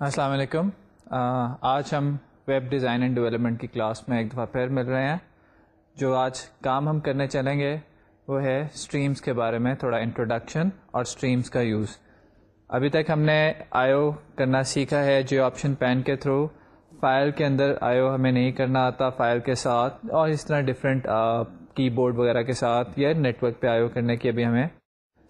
السلام علیکم۔ آج ہم ویب ڈیزائن اینڈ ڈیولپمنٹ کی کلاس میں ایک دفعہ پھر مل رہے ہیں۔ جو آج کام ہم کرنے چلیں گے، وہ ہے اسٹریمس کے بارے میں تھوڑا انٹروڈکشن اور اسٹریمس کا یوز ابھی تک ہم نے آئی او کرنا سیکھا ہے جو آپشن پین کے تھرو فائل کے اندر آئی او ہمیں نہیں کرنا آتا فائل کے ساتھ، اور اس طرح ڈفرینٹ کی بورڈ وغیرہ کے ساتھ یا نیٹ ورک پہ آئی او کرنے کی ابھی ہمیں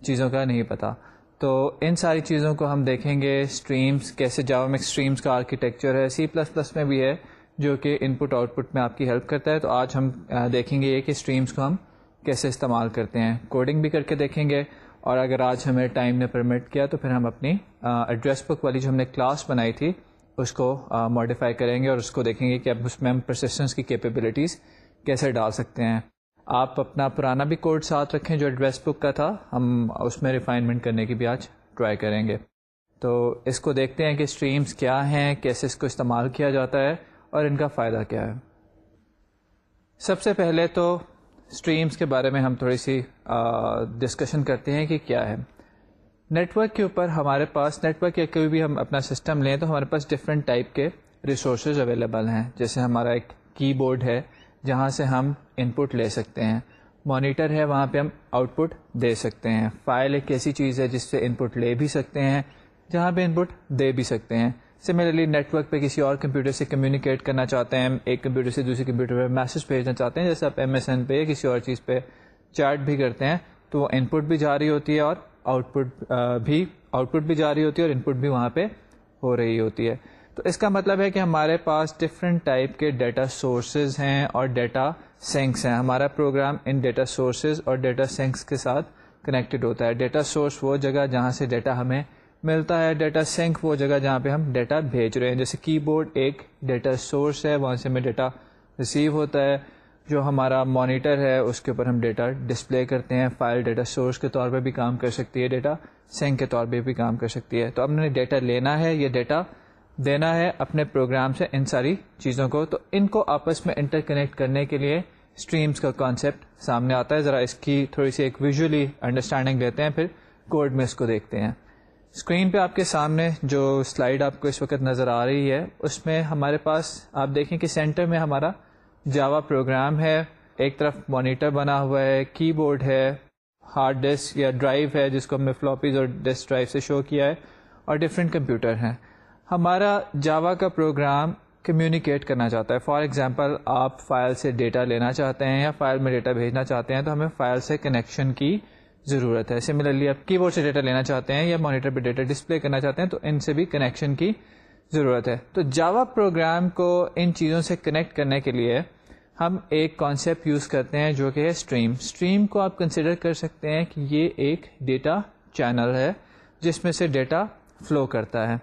چیزوں کا نہیں پتا۔ تو ان ساری چیزوں کو ہم دیکھیں گے اسٹریمس کیسے جاوا میں اسٹریمس کا آرکیٹیکچر ہے سی پلس پلس میں بھی ہے، جو کہ ان پٹ آؤٹ پٹ میں آپ کی ہیلپ کرتا ہے۔ تو آج ہم دیکھیں گے یہ کہ اسٹریمس کو ہم کیسے استعمال کرتے ہیں۔ کوڈنگ بھی کر کے دیکھیں گے۔ اور اگر آج ہمیں ٹائم نے پرمٹ کیا تو پھر ہم اپنی ایڈریس بک والی جو ہم نے کلاس بنائی تھی، اس کو ماڈیفائی کریں گے اور اس کو دیکھیں گے کہ اب اس میں ہم پرسسٹنس کی کیپیبلٹیز کیسے ڈال سکتے ہیں۔ آپ اپنا پرانا بھی کوڈ ساتھ رکھیں جو ایڈریس بک کا تھا، ہم اس میں ریفائنمنٹ کرنے کی بھی آج ٹرائی کریں گے۔ تو اس کو دیکھتے ہیں کہ اسٹریمس کیا ہیں، کیسے اس کو استعمال کیا جاتا ہے اور ان کا فائدہ کیا ہے۔ سب سے پہلے تو اسٹریمس کے بارے میں ہم تھوڑی سی ڈسکشن کرتے ہیں کہ کیا ہے۔ نیٹ ورک کے اوپر ہمارے پاس نیٹ ورک یا کوئی بھی ہم اپنا سسٹم لیں تو ہمارے پاس ڈفرینٹ ٹائپ کے ریسورسز اویلیبل ہیں۔ جیسے ہمارا ایک کی بورڈ ہے جہاں سے ہم ان پٹ لے سکتے ہیں۔ مانیٹر ہے، وہاں پہ ہم آؤٹ پٹ دے سکتے ہیں۔ فائل ایک ایسی چیز ہے جس سے ان پٹ لے بھی سکتے ہیں، جہاں پہ ان پٹ دے بھی سکتے ہیں۔ سملرلی نیٹ ورک پہ کسی اور کمپیوٹر سے کمیونیکیٹ کرنا چاہتے ہیں۔ ایک کمپیوٹر سے دوسرے کمپیوٹر پہ میسج بھیجنا چاہتے ہیں، جیسے آپ ایم ایس این پہ یا کسی اور چیز پہ چیٹ بھی کرتے ہیں، تو وہ ان پٹ بھی جاری ہوتی ہے اور آؤٹ پٹ بھی آؤٹ پٹ بھی جاری ہوتی ہے اور ان پٹ بھی وہاں پہ ہو رہی ہوتی ہے۔ تو اس کا مطلب ہے کہ ہمارے پاس ڈفرینٹ ٹائپ کے ڈیٹا سورسز ہیں اور ڈیٹا سینکس ہیں۔ ہمارا پروگرام ان ڈیٹا سورسز اور ڈیٹا سینکس کے ساتھ کنیکٹڈ ہوتا ہے۔ ڈیٹا سورس وہ جگہ جہاں سے ڈیٹا ہمیں ملتا ہے۔ ڈیٹا سینک وہ جگہ جہاں پہ ہم ڈیٹا بھیج رہے ہیں۔ جیسے کی بورڈ ایک ڈیٹا سورس ہے، وہاں سے ہمیں ڈیٹا ریسیو ہوتا ہے۔ جو ہمارا مانیٹر ہے، اس کے اوپر ہم ڈیٹا ڈسپلے کرتے ہیں۔ فائل ڈیٹا سورس کے طور پہ بھی کام کر سکتی ہے۔ ڈیٹا سینک کے طور پہ بھی کام کر سکتی ہے۔ تو ہم نے ڈیٹا لینا ہے، یہ ڈیٹا دینا ہے اپنے پروگرام سے ان ساری چیزوں کو۔ تو ان کو آپس میں انٹر کنیکٹ کرنے کے لیے اسٹریمس کا کانسیپٹ سامنے آتا ہے۔ ذرا اس کی تھوڑی سی ایک ویژولی انڈرسٹینڈنگ لیتے ہیں، پھر کوڈ میں اس کو دیکھتے ہیں۔ اسکرین پہ آپ کے سامنے جو سلائڈ آپ کو اس وقت نظر آ رہی ہے، اس میں ہمارے پاس آپ دیکھیں کہ سینٹر میں ہمارا جاوا پروگرام ہے۔ ایک طرف مانیٹر بنا ہوا ہے کی بورڈ ہے ہارڈ ڈسک یا ڈرائیو ہے، جس کو ہم نے فلوپیز اور ڈسک ڈرائیو سے شو کیا ہے۔ اور ڈفرینٹ کمپیوٹر ہیں۔ ہمارا جاوا کا پروگرام کمیونیکیٹ کرنا چاہتا ہے. فار ایگزامپل آپ فائل سے ڈیٹا لینا چاہتے ہیں یا فائل میں ڈیٹا بھیجنا چاہتے ہیں تو ہمیں فائل سے کنیکشن کی ضرورت ہے. سملرلی آپ کی بورڈ سے ڈیٹا لینا چاہتے ہیں یا مانیٹر پہ ڈیٹا ڈسپلے کرنا چاہتے ہیں تو ان سے بھی کنیکشن کی ضرورت ہے. تو جاوا پروگرام کو ان چیزوں سے کنیکٹ کرنے کے لیے ہم ایک کانسیپٹ یوز کرتے ہیں جو کہ ہے اسٹریم اسٹریم کو آپ کنسیڈر کر سکتے ہیں کہ یہ ایک ڈیٹا چینل ہے جس میں سے ڈیٹا فلو کرتا ہے.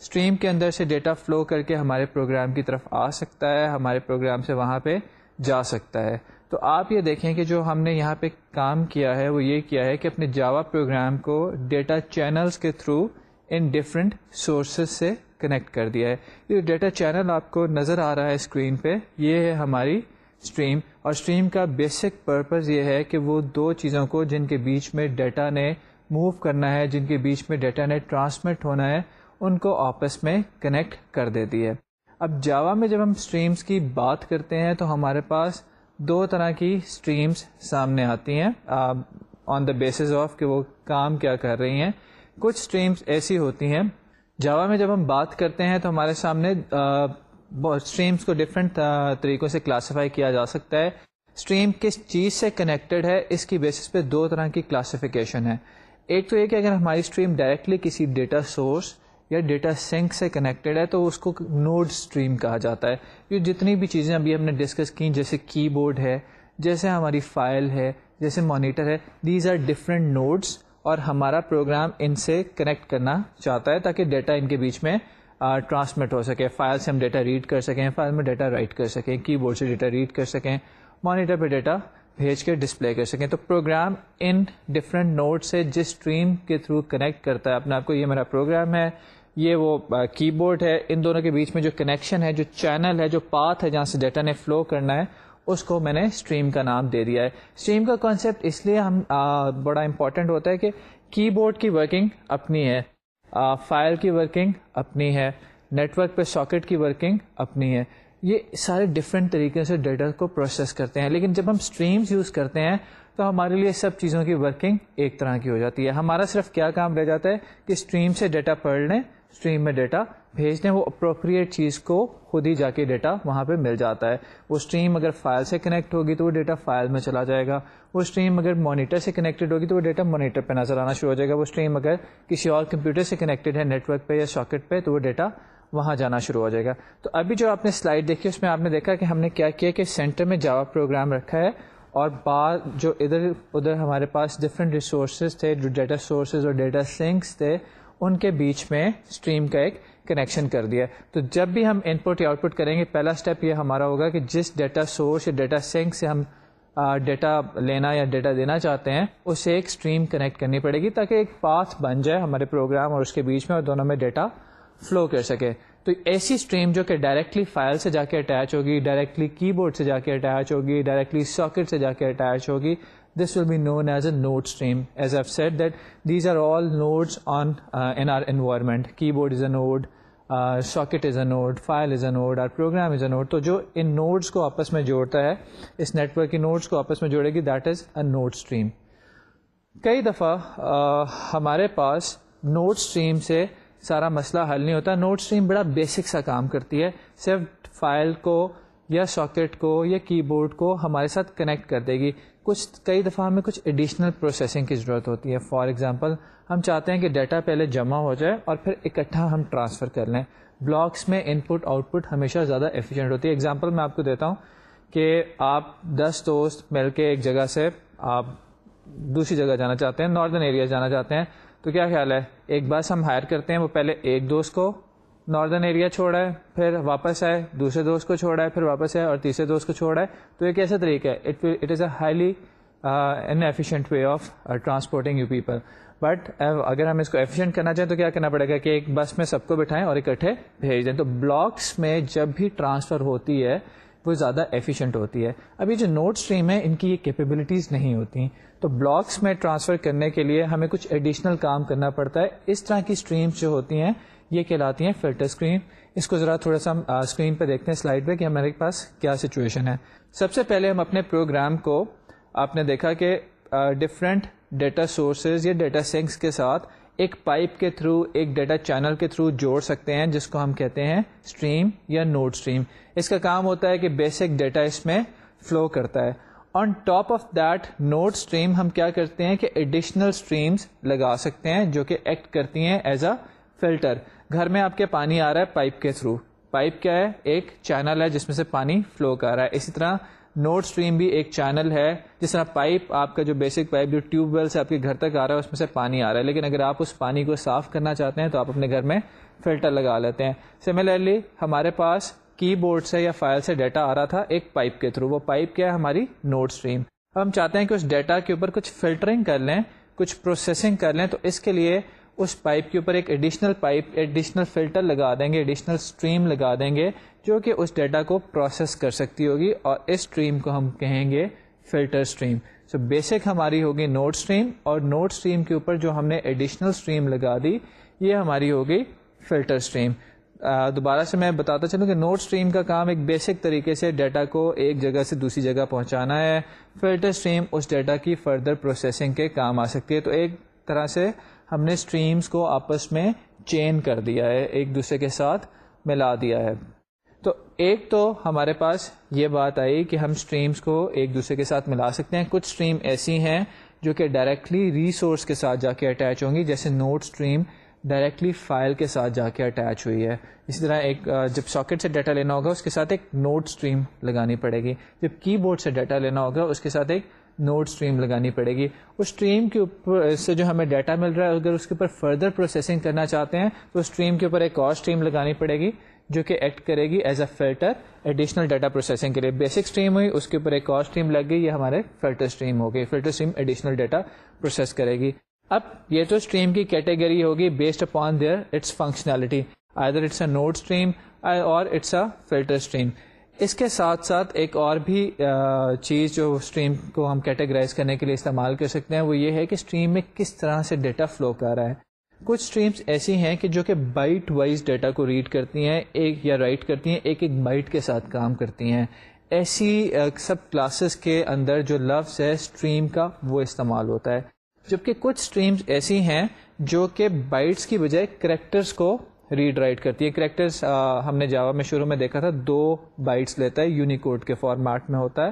اسٹریم کے اندر سے ڈیٹا فلو کر کے ہمارے پروگرام کی طرف آ سکتا ہے، ہمارے پروگرام سے وہاں پہ جا سکتا ہے۔ تو آپ یہ دیکھیں کہ جو ہم نے یہاں پہ کام کیا ہے، وہ یہ کیا ہے کہ اپنے جاوا پروگرام کو ڈیٹا چینلز کے تھرو ان ڈفرینٹ سورسز سے کنیکٹ کر دیا ہے۔ یہ ڈیٹا چینل آپ کو نظر آ رہا ہے اسکرین پہ، یہ ہے ہماری اسٹریم۔ اور اسٹریم کا بیسک پرپز یہ ہے کہ وہ دو چیزوں کو جن کے بیچ میں ڈیٹا نے موو کرنا ہے، جن کے بیچ میں ڈیٹا نے ٹرانسمٹ ہونا ہے ان کو آپس میں کنیکٹ کر دیتی ہے۔ اب جاوا میں جب ہم اسٹریمس کی بات کرتے ہیں تو ہمارے پاس دو طرح کی اسٹریمس سامنے آتی ہیں۔ آن دا بیسز آف کہ وہ کام کیا کر رہی ہیں۔ کچھ اسٹریمس ایسی ہوتی ہیں۔ جاوا میں جب ہم بات کرتے ہیں تو ہمارے سامنے اسٹریمس کو ڈفرینٹ طریقوں سے کلاسیفائی کیا جا سکتا ہے۔ اسٹریم کس چیز سے کنیکٹڈ ہے؟ اس کی بیسس پہ دو طرح کی کلاسیفیکیشن ہے۔ ایک تو یہ کہ اگر ہماری اسٹریم ڈائریکٹلی کسی ڈیٹا سورس یا ڈیٹا سینک سے کنیکٹڈ ہے تو اس کو نوڈ اسٹریم کہا جاتا ہے۔ یہ جتنی بھی چیزیں ابھی ہم نے ڈسکس کی جیسے کی بورڈ ہے، جیسے ہماری فائل ہے، جیسے مانیٹر ہے دیز آر ڈفرینٹ نوڈس اور ہمارا پروگرام ان سے کنیکٹ کرنا چاہتا ہے تاکہ ڈیٹا ان کے بیچ میں ٹرانسمٹ ہو سکے۔ فائل سے ہم ڈیٹا ریڈ کر سکیں، فائل میں ڈیٹا رائٹ کر سکیں کی بورڈ سے ڈیٹا ریڈ کر سکیں، مانیٹر پہ ڈیٹا بھیج کے ڈسپلے کر سکیں تو پروگرام ان ڈفرینٹ نوٹ سے جس اسٹریم کے تھرو کنیکٹ کرتا ہے اپنے آپ کو یہ میرا پروگرام ہے یہ وہ کی بورڈ ہے ان دونوں کے بیچ میں جو کنیکشن ہے جو چینل ہے جو پاتھ ہے جہاں سے ڈیٹا نے فلو کرنا ہے اس کو میں نے اسٹریم کا نام دے دیا ہے اسٹریم کا کانسیپٹ اس لیے ہم بڑا امپورٹنٹ ہوتا ہے کہ کی بورڈ کی ورکنگ اپنی ہے فائل کی ورکنگ اپنی ہے نیٹ ورک پہ ساکٹ کی ورکنگ اپنی ہے یہ سارے ڈفرینٹ طریقے سے ڈیٹا کو پروسیس کرتے ہیں۔ لیکن جب ہم اسٹریمس یوز کرتے ہیں تو ہمارے لیے سب چیزوں کی ورکنگ ایک طرح کی ہو جاتی ہے۔ ہمارا صرف کیا کام رہ جاتا ہے کہ اسٹریم سے ڈیٹا پڑھ لیں اسٹریم میں ڈیٹا بھیج دیں وہ اپروپریٹ چیز کو خود ہی جا کے ڈیٹا وہاں پہ مل جاتا ہے۔ وہ اسٹریم اگر فائل سے کنیکٹ ہوگی تو وہ ڈیٹا فائل میں چلا جائے گا۔ وہ اسٹریم اگر مانیٹر سے کنیکٹڈ ہوگی تو وہ ڈیٹا مانیٹر پہ نظر آنا شروع ہو جائے گا۔ وہ اسٹریم اگر کسی اور کمپیوٹر سے کنیکٹڈ ہے نیٹ ورک پہ یا ساکٹ پہ، تو وہ ڈیٹا وہاں جانا شروع ہو جائے گا۔ تو ابھی جو آپ نے سلائڈ دیکھی، اس میں آپ نے دیکھا کہ ہم نے کیا کیا کہ سینٹر میں جاوا پروگرام رکھا ہے اور بعض جو ادھر ادھر ہمارے پاس ڈفرینٹ ریسورسز تھے، جو ڈیٹا سورسز اور ڈیٹا سنکس تھے، ان کے بیچ میں اسٹریم کا ایک کنیکشن کر دیا۔ تو جب بھی ہم ان پٹ یا آؤٹ پٹ کریں گے، پہلا اسٹیپ یہ ہمارا ہوگا کہ جس ڈیٹا سورس یا ڈیٹا سنک سے ہم ڈیٹا لینا یا ڈیٹا دینا چاہتے ہیں، اسے ایک اسٹریم کنیکٹ کرنی پڑے گی تاکہ ایک پاتھ بن جائے ہمارے پروگرام اور اس کے بیچ میں اور دونوں میں ڈیٹا فلو کر سکے۔ تو ایسی اسٹریم جو کہ ڈائریکٹلی فائل سے جا کے اٹیچ ہوگی ڈائریکٹلی کی بورڈ سے جا کے اٹیچ ہوگی ڈائریکٹلی ساکٹ سے جا کے اٹیچ ہوگی this will be known as a node stream as if set that these are all nodes on in our environment keyboard is a node socket is a node file is a node our program is a node تو جو ان nodes کو آپس میں جوڑتا ہے، اس network کی نوٹس کو آپس میں جوڑے گی that is a node stream کئی دفعہ uh, ہمارے پاس نوٹ اسٹریم سے سارا مسئلہ حل نہیں ہوتا۔ نوٹ اسٹریم بڑا بیسک سا کام کرتی ہے۔ صرف فائل کو یا ساکٹ کو یا کی بورڈ کو ہمارے ساتھ کنیکٹ کر دے گی۔ کچھ کئی دفعہ ہمیں کچھ ایڈیشنل پروسیسنگ کی ضرورت ہوتی ہے۔ فار ایگزامپل ہم چاہتے ہیں کہ ڈیٹا پہلے جمع ہو جائے اور پھر اکٹھا ہم ٹرانسفر کر لیں۔ بلاکس میں ان پٹ آؤٹ پٹ ہمیشہ زیادہ ایفیشینٹ ہوتی ہے۔ ایگزامپل میں آپ کو دیتا ہوں کہ آپ دس دوست مل کے ایک جگہ سے آپ دوسری جگہ جانا چاہتے ہیں ناردرن ایریا جانا چاہتے ہیں۔ تو کیا خیال ہے؟ ایک بس ہم ہائر کرتے ہیں، وہ پہلے ایک دوست کو ناردرن ایریا چھوڑا ہے، پھر واپس آئے، دوسرے دوست کو چھوڑا ہے، پھر واپس آئے اور تیسرے دوست کو چھوڑا ہے۔ تو ایک ایسا طریقہ ہے؟ It is a highly inefficient way of transporting you people but اگر ہم اس کو ایفیشینٹ کرنا چاہیں تو کیا کرنا پڑے گا کہ ایک بس میں سب کو بٹھائیں اور اکٹھے بھیج دیں۔ تو بلاکس میں جب بھی ٹرانسفر ہوتی ہے وہ زیادہ ایفیشینٹ ہوتی ہے۔ ابھی جو نوٹ اسٹریم ہے ان کی یہ کیپیبلٹیز نہیں ہوتی۔ تو بلاکس میں ٹرانسفر کرنے کے لیے ہمیں کچھ ایڈیشنل کام کرنا پڑتا ہے۔ اس طرح کی اسٹریمس جو ہوتی ہیں، یہ کہلاتی ہیں فلٹر اسکرین اس کو ذرا تھوڑا سا ہم اسکرین پہ دیکھتے ہیں سلائڈ پہ کہ ہمارے پاس کیا سچویشن ہے۔ سب سے پہلے ہم اپنے پروگرام کو، آپ نے دیکھا کہ ڈفرینٹ ڈیٹا سورسز یا ڈیٹا سینکس کے ساتھ ایک پائپ کے تھرو، ایک ڈیٹا چینل کے تھرو جوڑ سکتے ہیں، جس کو ہم کہتے ہیں اسٹریم یا نوٹ اسٹریم اس کا کام ہوتا ہے کہ بیسک ڈیٹا اس میں فلو کرتا ہے۔ On top of that node stream ہم کیا کرتے ہیں کہ ایڈیشنل اسٹریمس لگا سکتے ہیں، جو کہ ایکٹ کرتی ہیں ایز اے فلٹر گھر میں آپ کے پانی آ رہا ہے پائپ کے تھرو۔ پائپ کیا ہے؟ ایک چینل ہے جس میں سے پانی فلو کر رہا ہے۔ اسی طرح نوٹ اسٹریم بھی ایک چینل ہے، جس طرح پائپ آپ کا جو بیسک پائپ جو ٹیوب ویل سے آپ کے گھر تک آ رہا ہے، اس میں سے پانی آ رہا ہے۔ لیکن اگر آپ اس پانی کو صاف کرنا چاہتے ہیں، تو آپ اپنے گھر میں فلٹر لگا لیتے ہیں۔ سملرلی ہمارے پاس کی بورڈ سے یا فائل سے ڈیٹا آ رہا تھا ایک پائپ کے تھرو وہ پائپ کیا ہے؟ ہماری نوٹ اسٹریم ہم چاہتے ہیں کہ اس ڈیٹا کے اوپر کچھ فلٹرنگ کر لیں، کچھ پروسیسنگ کر لیں۔ تو اس کے لیے اس پائپ کے اوپر ایک ایڈیشنل پائپ ایڈیشنل فلٹر لگا دیں گے ایڈیشنل اسٹریم لگا دیں گے جو کہ اس ڈیٹا کو پروسیس کر سکتی ہوگی اور اس اسٹریم کو ہم کہیں گے فلٹر اسٹریم سو بیسک ہماری ہوگی نوٹ اسٹریم اور نوٹ اسٹریم کے اوپر جو ہم نے ایڈیشنل اسٹریم لگا دی، یہ ہماری ہوگی فلٹر اسٹریم دوبارہ سے میں بتاتا چلوں کہ نوٹ اسٹریم کا کام ایک بیسک طریقے سے ڈیٹا کو ایک جگہ سے دوسری جگہ پہنچانا ہے. فلٹر اسٹریم اس ڈیٹا کی فردر پروسیسنگ کے کام آ سکتی ہے. تو ایک طرح سے ہم نے اسٹریمس کو آپس میں چین کر دیا ہے، ایک دوسرے کے ساتھ ملا دیا ہے۔ تو ایک تو ہمارے پاس یہ بات آئی کہ ہم اسٹریمس کو ایک دوسرے کے ساتھ ملا سکتے ہیں۔ کچھ اسٹریم ایسی ہیں جو کہ ڈائریکٹلی ریسورس کے ساتھ جا کے اٹیچ ہوں گی، جیسے نوٹ اسٹریم ڈائریکٹلی فائل کے ساتھ جا کے اٹیچ ہوئی ہے۔ اسی طرح ایک جب ساکٹ سے ڈیٹا لینا ہوگا، اس کے ساتھ ایک نوٹ اسٹریم لگانی پڑے گی۔ جب کی بورڈ سے ڈیٹا لینا ہوگا، اس کے ساتھ ایک نوٹ اسٹریم لگانی پڑے گی۔ اس اسٹریم کے اوپر سے جو ہمیں ڈیٹا مل رہا ہے، اگر اس کے اوپر فردر پروسیسنگ کرنا چاہتے ہیں، تو اسٹریم کے اوپر ایک اور اسٹریم لگانی پڑے گی، جو کہ ایکٹ کرے گی as a filter additional data processing کے لیے۔ بیسک اسٹریم ہوئی، اس کے اوپر ایک اور اسٹریم لگ گئی، یہ ہمارے فلٹر اسٹریم ہو گئی۔ Filter stream additional data process کرے گی۔ اب یہ تو اسٹریم کی کیٹیگری ہوگی based upon their its functionality either it's a node stream اور اٹس اے فلٹر اسٹریم اس کے ساتھ ساتھ ایک اور بھی چیز جو اسٹریم کو ہم کیٹیگرائز کرنے کے لیے استعمال کر سکتے ہیں، وہ یہ ہے کہ اسٹریم میں کس طرح سے ڈیٹا فلو کر رہا ہے۔ کچھ اسٹریمس ایسی ہیں کہ جو کہ بائٹ وائز ڈیٹا کو ریڈ کرتی ہیں، ایک یا رائٹ کرتی ہیں، ایک ایک بائٹ کے ساتھ کام کرتی ہیں۔ ایسی سب کلاسز کے اندر جو لفظ ہے اسٹریم کا وہ استعمال ہوتا ہے۔ جبکہ کچھ اسٹریمس ایسی ہیں جو کہ بائٹس کی بجائے کریکٹرس کو ریڈ رائٹ کرتی ہے. کریکٹرس ہم نے جاوا میں شروع میں دیکھا تھا، دو بائٹس لیتا ہے یونیکوڈ کے فارمیٹ میں ہوتا ہے.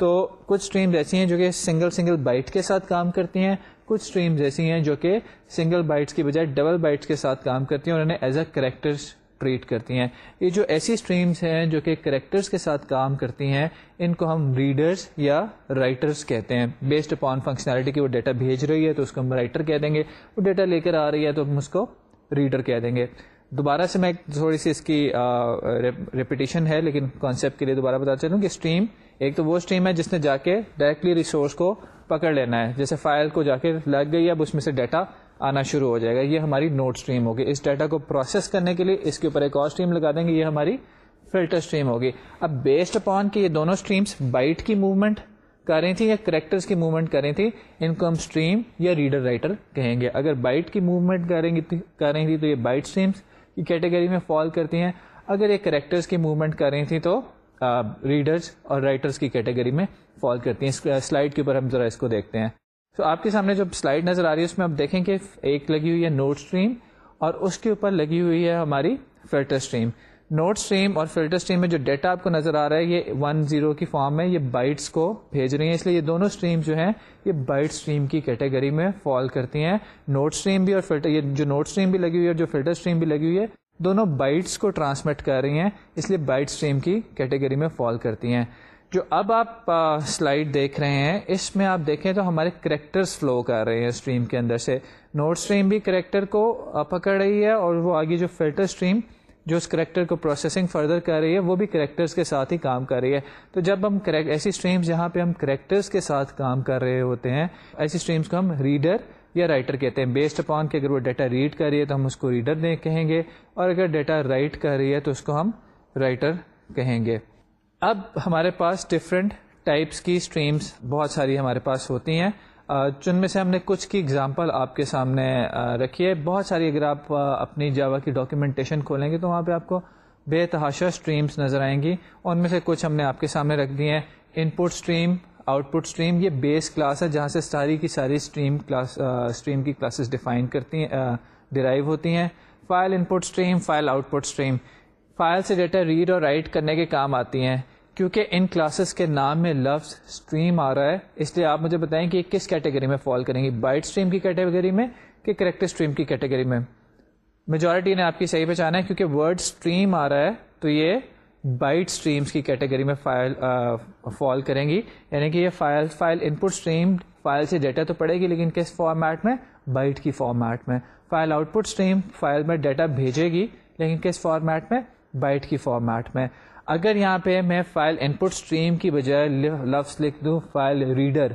تو کچھ اسٹریمز ایسی ہیں جو کہ سنگل سنگل بائٹ کے ساتھ کام کرتی ہیں، کچھ اسٹریمز ایسی ہیں جو کہ سنگل بائٹس کی بجائے ڈبل بائٹس کے ساتھ کام کرتی ہیں اور انہیں ایز اے کریکٹرس ٹریٹ کرتی ہیں. یہ جو ایسی اسٹریمس ہیں جو کہ کریکٹرس کے ساتھ کام کرتی ہیں، ان کو ہم ریڈرس یا رائٹرس کہتے ہیں. بیسڈ اپان فنکشنالٹی کی وہ ڈیٹا بھیج رہی ہے تو اس کو ہم رائٹر کہہ دیں گے. وہ ڈیٹا لے کر آ رہی ہے تو ہم اس کو ریڈر کہہ دیں گے۔ دوبارہ سے میں تھوڑی سی اس کی ریپیٹیشن ہے، لیکن کانسیپٹ کے لیے دوبارہ بتا چلوں کہ اسٹریم ایک تو وہ اسٹریم ہے جس نے جا کے ڈائریکٹلی ریسورس کو پکڑ لینا ہے۔ جیسے فائل کو جا کے لگ گئی، اب اس میں سے ڈیٹا آنا شروع ہو جائے گا۔ یہ ہماری نوٹ اسٹریم ہوگی۔ اس ڈیٹا کو پروسیس کرنے کے لیے اس کے اوپر ایک اور اسٹریم لگا دیں گے۔ یہ ہماری فلٹر اسٹریم ہوگی۔ اب بیسڈ اپون کہ یہ دونوں اسٹریمس بائٹ کی موومنٹ کر رہی تھی یا کریکٹرس کی موومنٹ کر رہی تھی ان کو ہم اسٹریم یا ریڈر رائٹر کہیں گے۔ اگر بائٹ کی موومنٹ کر رہی تھی تو یہ بائٹ اسٹریمس کی کیٹیگری میں فال کرتی ہیں۔ اگر یہ کریکٹرس کی موومنٹ کر رہی تھی تو ریڈرس اور رائٹرس کی کیٹیگری میں فال کرتی ہیں۔ سلائڈ کے اوپر ہم ذرا اس کو دیکھتے ہیں۔ تو آپ کے سامنے جو سلائڈ نظر آ رہی ہے، اس میں آپ دیکھیں کہ ایک لگی ہوئی ہے نوٹ اسٹریم اور اس کے اوپر لگی ہوئی ہے ہماری فلٹر اسٹریم نوٹ اسٹریم اور فلٹر اسٹریم میں جو ڈیٹا آپ کو نظر آ رہا ہے، یہ ون زیرو کی فارم میں یہ بائٹس کو بھیج رہی ہیں۔ اس لیے یہ دونوں اسٹریم جو ہیں، یہ بائٹ اسٹریم کی کیٹیگری میں فال کرتی ہیں۔ نوٹ اسٹریم بھی اور فلٹر، یہ جو نوٹ اسٹریم بھی لگی ہوئی ہے اور جو فلٹر اسٹریم بھی لگی ہوئی ہے، دونوں بائٹس کو ٹرانسمٹ کر رہی ہیں۔ اس لیے بائٹ اسٹریم کی کیٹیگری میں فال کرتی ہیں۔ جو اب آپ سلائڈ دیکھ رہے ہیں، اس میں آپ دیکھیں تو ہمارے کریکٹرس فلو کر رہے ہیں اسٹریم کے اندر سے۔ نوٹ اسٹریم بھی کریکٹر کو پکڑ رہی ہے اور وہ آگے جو فلٹر اسٹریم جو اس کریکٹر کو پروسیسنگ فردر کر رہی ہے، وہ بھی کریکٹرس کے ساتھ ہی کام کر رہی ہے۔ تو جب ہم ایسی اسٹریمس جہاں پہ ہم کریکٹرس کے ساتھ کام کر رہے ہوتے ہیں، ایسی اسٹریمس کو ہم ریڈر یا رائٹر کہتے ہیں۔ بیسڈ اپان کہ اگر وہ ڈیٹا ریڈ کر رہی ہے تو ہم اس کو ریڈر دیں کہیں گے، اور اگر ڈیٹا رائٹ کر رہی ہے تو اس کو ہم رائٹر کہیں گے۔ اب ہمارے پاس ڈفرینٹ ٹائپس کی اسٹریمس بہت ساری ہمارے پاس ہوتی ہیں۔ جن میں سے ہم نے کچھ کی اگزامپل آپ کے سامنے رکھی ہے۔ بہت ساری اگر آپ اپنی جاوا کی ڈاکیومنٹیشن کھولیں گے تو وہاں پہ آپ کو بے تحاشا اسٹریمس نظر آئیں گی۔ ان میں سے کچھ ہم نے آپ کے سامنے رکھ دی ہیں۔ Input stream output stream یہ بیس کلاس ہے جہاں سے ساری کی ساری اسٹریم کلاس اسٹریم کی کلاسز ڈیفائن کرتی ہیں ڈرائیو ہوتی ہیں۔ File input stream file output stream file سے ڈیٹا ریڈ اور رائٹ کرنے کے کام آتی ہیں۔ کیونکہ ان کلاسز کے نام میں لفظ اسٹریم آ رہا ہے، اس لیے آپ مجھے بتائیں کہ یہ کس کیٹیگری میں فال کریں گی؟ بائٹ اسٹریم کی کیٹیگری میں کہ کریکٹر اسٹریم کی کیٹیگری میں؟ میجورٹی نے آپ کی صحیح پہچانا ہے کیونکہ ورڈ اسٹریم آ رہا ہے، تو یہ بائٹ اسٹریمس کی کیٹیگری میں فائل فال کریں گی۔ یعنی کہ یہ file file input stream file سے ڈیٹا تو پڑے گی، لیکن کس فارمیٹ میں؟ بائٹ کی فارمیٹ میں۔ File output stream file میں ڈیٹا بھیجے گی، لیکن کس فارمیٹ میں؟ بائٹ کی فارمیٹ میں۔ اگر یہاں پہ میں فائل ان پٹ اسٹریم کی بجائے لفظ لکھ دوں فائل ریڈر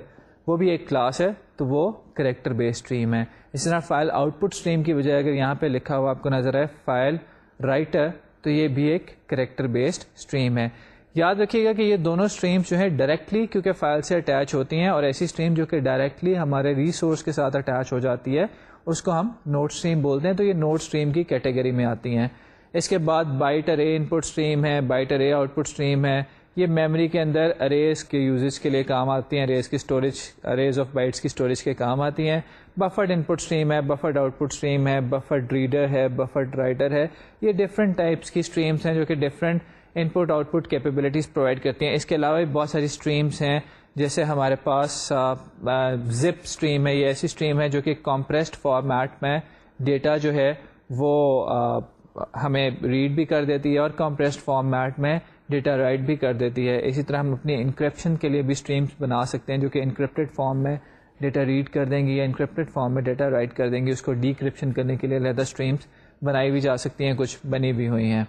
وہ بھی ایک کلاس ہے، تو وہ کریکٹر بیس اسٹریم ہے۔ اسی طرح فائل آؤٹ پٹ اسٹریم کی بجائے اگر یہاں پہ لکھا ہوا آپ کو نظر ہے فائل رائٹر تو یہ بھی ایک کریکٹر بیسڈ اسٹریم ہے۔ یاد رکھیے گا کہ یہ دونوں اسٹریم جو ہیں ڈائریکٹلی کیونکہ فائل سے اٹیچ ہوتی ہیں، اور ایسی اسٹریم جو کہ ڈائریکٹلی ہمارے ریسورس کے ساتھ اٹیچ ہو جاتی ہے، اس کو ہم نوٹ اسٹریم بولتے ہیں، تو یہ نوٹ اسٹریم کی کیٹیگری میں آتی ہیں۔ اس کے بعد byte array input stream ہے byte array output stream ہے. یہ میموری کے اندر اریز کے یوزز کے لیے کام آتی ہیں اریز کی اسٹوریج اریز آف بائٹس کی اسٹوریج کے کام آتی ہیں. بفرڈ ان پٹ اسٹریم ہے بفرڈ آؤٹ پٹ اسٹریم ہے بفرڈ ریڈر ہے بفرڈ رائٹر ہے. یہ ڈفرینٹ ٹائپس کی اسٹریمس ہیں جو کہ different input output capabilities provide کرتی ہیں. اس کے علاوہ بھی بہت ساری اسٹریمس ہیں، جیسے ہمارے پاس زپ اسٹریم ہے، یہ ایسی اسٹریم ہے جو کہ کمپریسڈ فارمیٹ میں ڈیٹا جو ہے وہ ہمیں ریڈ بھی کر دیتی ہے اور کمپریسڈ فارمیٹ میں ڈیٹا رائٹ بھی کر دیتی ہے۔ اسی طرح ہم اپنی انکرپشن کے لیے بھی اسٹریمس بنا سکتے ہیں جو کہ انکرپٹیڈ فارم میں ڈیٹا ریڈ کر دیں گی یا انکرپٹیڈ فارم میں ڈیٹا رائٹ کر دیں گی۔ اس کو ڈیکرپشن کرنے کے لیے علیحدہ اسٹریمس بنائی بھی جا سکتی ہیں، کچھ بنی بھی ہوئی ہیں۔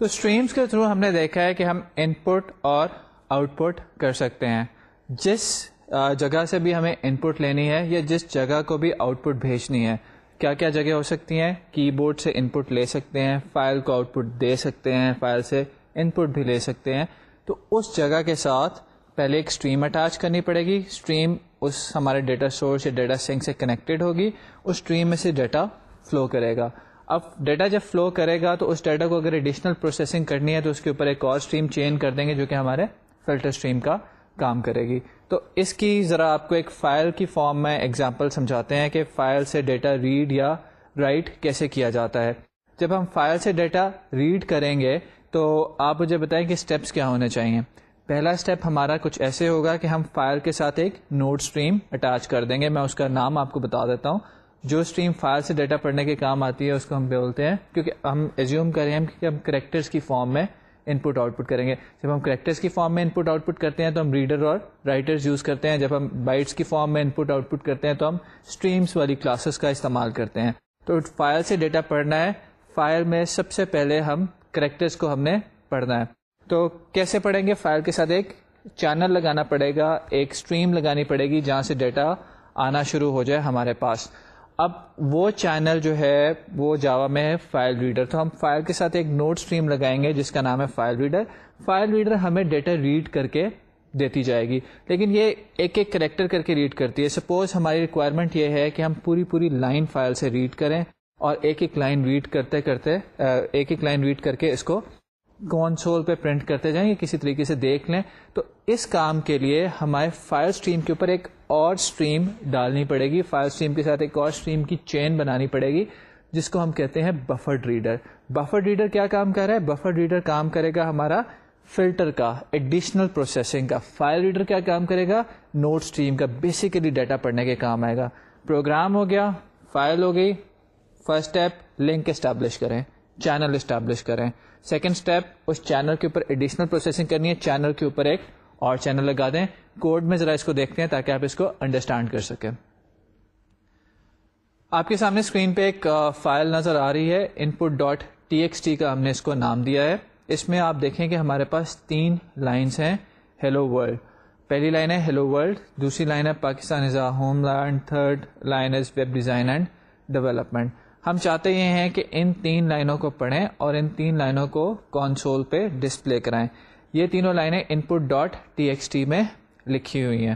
تو اسٹریمس کے تھرو ہم نے دیکھا ہے کہ ہم ان پٹ اور آؤٹ پٹ کر سکتے ہیں۔ جس جگہ سے بھی ہمیں ان پٹ لینی ہے یا جس جگہ کو بھی آؤٹ پٹ بھیجنی ہے۔ کیا کیا جگہ ہو سکتی ہیں؟ کی بورڈ سے ان پٹ لے سکتے ہیں فائل کو آؤٹ پٹ دے سکتے ہیں فائل سے ان پٹ بھی لے سکتے ہیں۔ تو اس جگہ کے ساتھ پہلے ایک اسٹریم اٹیچ کرنی پڑے گی۔ اسٹریم اس ہمارے ڈیٹا سورس یا ڈیٹا سنک سے کنیکٹڈ ہوگی۔ اس اسٹریم میں سے ڈیٹا فلو کرے گا۔ اب ڈیٹا جب فلو کرے گا تو اس ڈیٹا کو اگر ایڈیشنل پروسیسنگ کرنی ہے تو اس کے اوپر ایک اور اسٹریم چین کر دیں گے جو کہ ہمارے فلٹر اسٹریم کا کام کرے گی۔ تو اس کی ذرا آپ کو ایک فائل کی فارم میں ایگزامپل سمجھاتے ہیں کہ فائل سے ڈیٹا ریڈ یا رائٹ کیسے کیا جاتا ہے۔ جب ہم فائل سے ڈیٹا ریڈ کریں گے تو آپ مجھے بتائیں کہ اسٹیپس کیا ہونے چاہیے پہلا اسٹیپ ہمارا کچھ ایسے ہوگا کہ ہم فائل کے ساتھ ایک نوٹ اسٹریم اٹیچ کر دیں گے۔ میں اس کا نام آپ کو بتا دیتا ہوں۔ جو اسٹریم فائل سے ڈیٹا پڑھنے کے کام آتی ہے، اس کو ہم بولتے ہیں۔ کیونکہ ہم ایزیوم کریں کہ ہم کریکٹرس کی فارم میں ان پٹ آؤٹ پٹ کریں گے۔ جب ہم کریکٹرس کی فارم میں ان پٹ آؤٹ پٹ کرتے ہیں تو ہم ریڈر اور رائٹرز یوز کرتے ہیں۔ جب ہم بائٹس کی فارم میں ان پٹ آؤٹ پٹ کرتے ہیں تو ہم اسٹریمس والی کلاسز کا استعمال کرتے ہیں۔ تو فائل سے ڈیٹا پڑھنا ہے۔ فائل میں سب سے پہلے ہم کریکٹرس کو ہم نے پڑھنا ہے۔ تو کیسے پڑھیں گے؟ فائل کے ساتھ ایک چینل لگانا پڑے گا، ایک اسٹریم لگانی پڑے گی جہاں سے ڈیٹا آنا شروع ہو جائے ہمارے پاس۔ اب وہ چینل جو ہے، وہ جاوا میں ہے فائل ریڈر تو ہم فائل کے ساتھ ایک نوٹ اسٹریم لگائیں گے، جس کا نام ہے فائل ریڈر فائل ریڈر ہمیں ڈیٹا ریڈ کر کے دیتی جائے گی۔ لیکن یہ ایک ایک کریکٹر کر کے ریڈ کرتی ہے۔ سپوز ہماری ریکوائرمنٹ یہ ہے کہ ہم پوری پوری لائن فائل سے ریڈ کریں اور ایک ایک لائن ریڈ کرتے کرتے ایک ایک لائن ریڈ کر کے اس کو کونسول پہ پرنٹ کرتے جائیں یا کسی طریقے سے دیکھ لیں، تو اس کام کے لیے ہمارے فائل اسٹریم کے اوپر ایک اور اسٹریم ڈالنی پڑے گی۔ فائل اسٹریم کے ساتھ ایک اور اسٹریم کی چین بنانی پڑے گی، جس کو ہم کہتے ہیں بفرڈ ریڈر۔ بفرڈ ریڈر کیا کام کر رہا ہے؟ بفرڈ ریڈر کام کرے گا ہمارا فلٹر کا ایڈیشنل پروسیسنگ کا۔ فائل ریڈر کیا کام کرے گا؟ نوٹ اسٹریم کا۔ بیسیکلی ڈیٹا پڑھنے کے کام آئے گا۔ پروگرام ہو گیا، فائل ہو گئی۔ فرسٹ اسٹیپ لنک اسٹیبلش کریں چینل اسٹیبلش کریں۔ سیکنڈ اسٹیپ اس چینل کے اوپر ایڈیشنل پروسیسنگ کرنی ہے. چینل کے اوپر ایک اور چینل لگا دیں. کوڈ میں ذرا اس کو دیکھتے ہیں تاکہ آپ اس کو انڈرسٹینڈ کر سکیں. آپ کے سامنے اسکرین پہ ایک فائل نظر آ رہی ہے. Input dot T X T کا ہم نے اس کو نام دیا ہے. اس میں آپ دیکھیں کہ ہمارے پاس تین لائنس ہیں. ہیلو ورلڈ پہلی لائن ہے ہیلو ورلڈ دوسری لائن ہے Pakistan is a homeland third line is web design and development ہم چاہتے یہ ہیں کہ ان تین لائنوں کو پڑھیں اور ان تین لائنوں کو کانسول پہ ڈسپلے کرائیں۔ یہ تینوں لائنیں input dot T X T میں لکھی ہوئی ہیں۔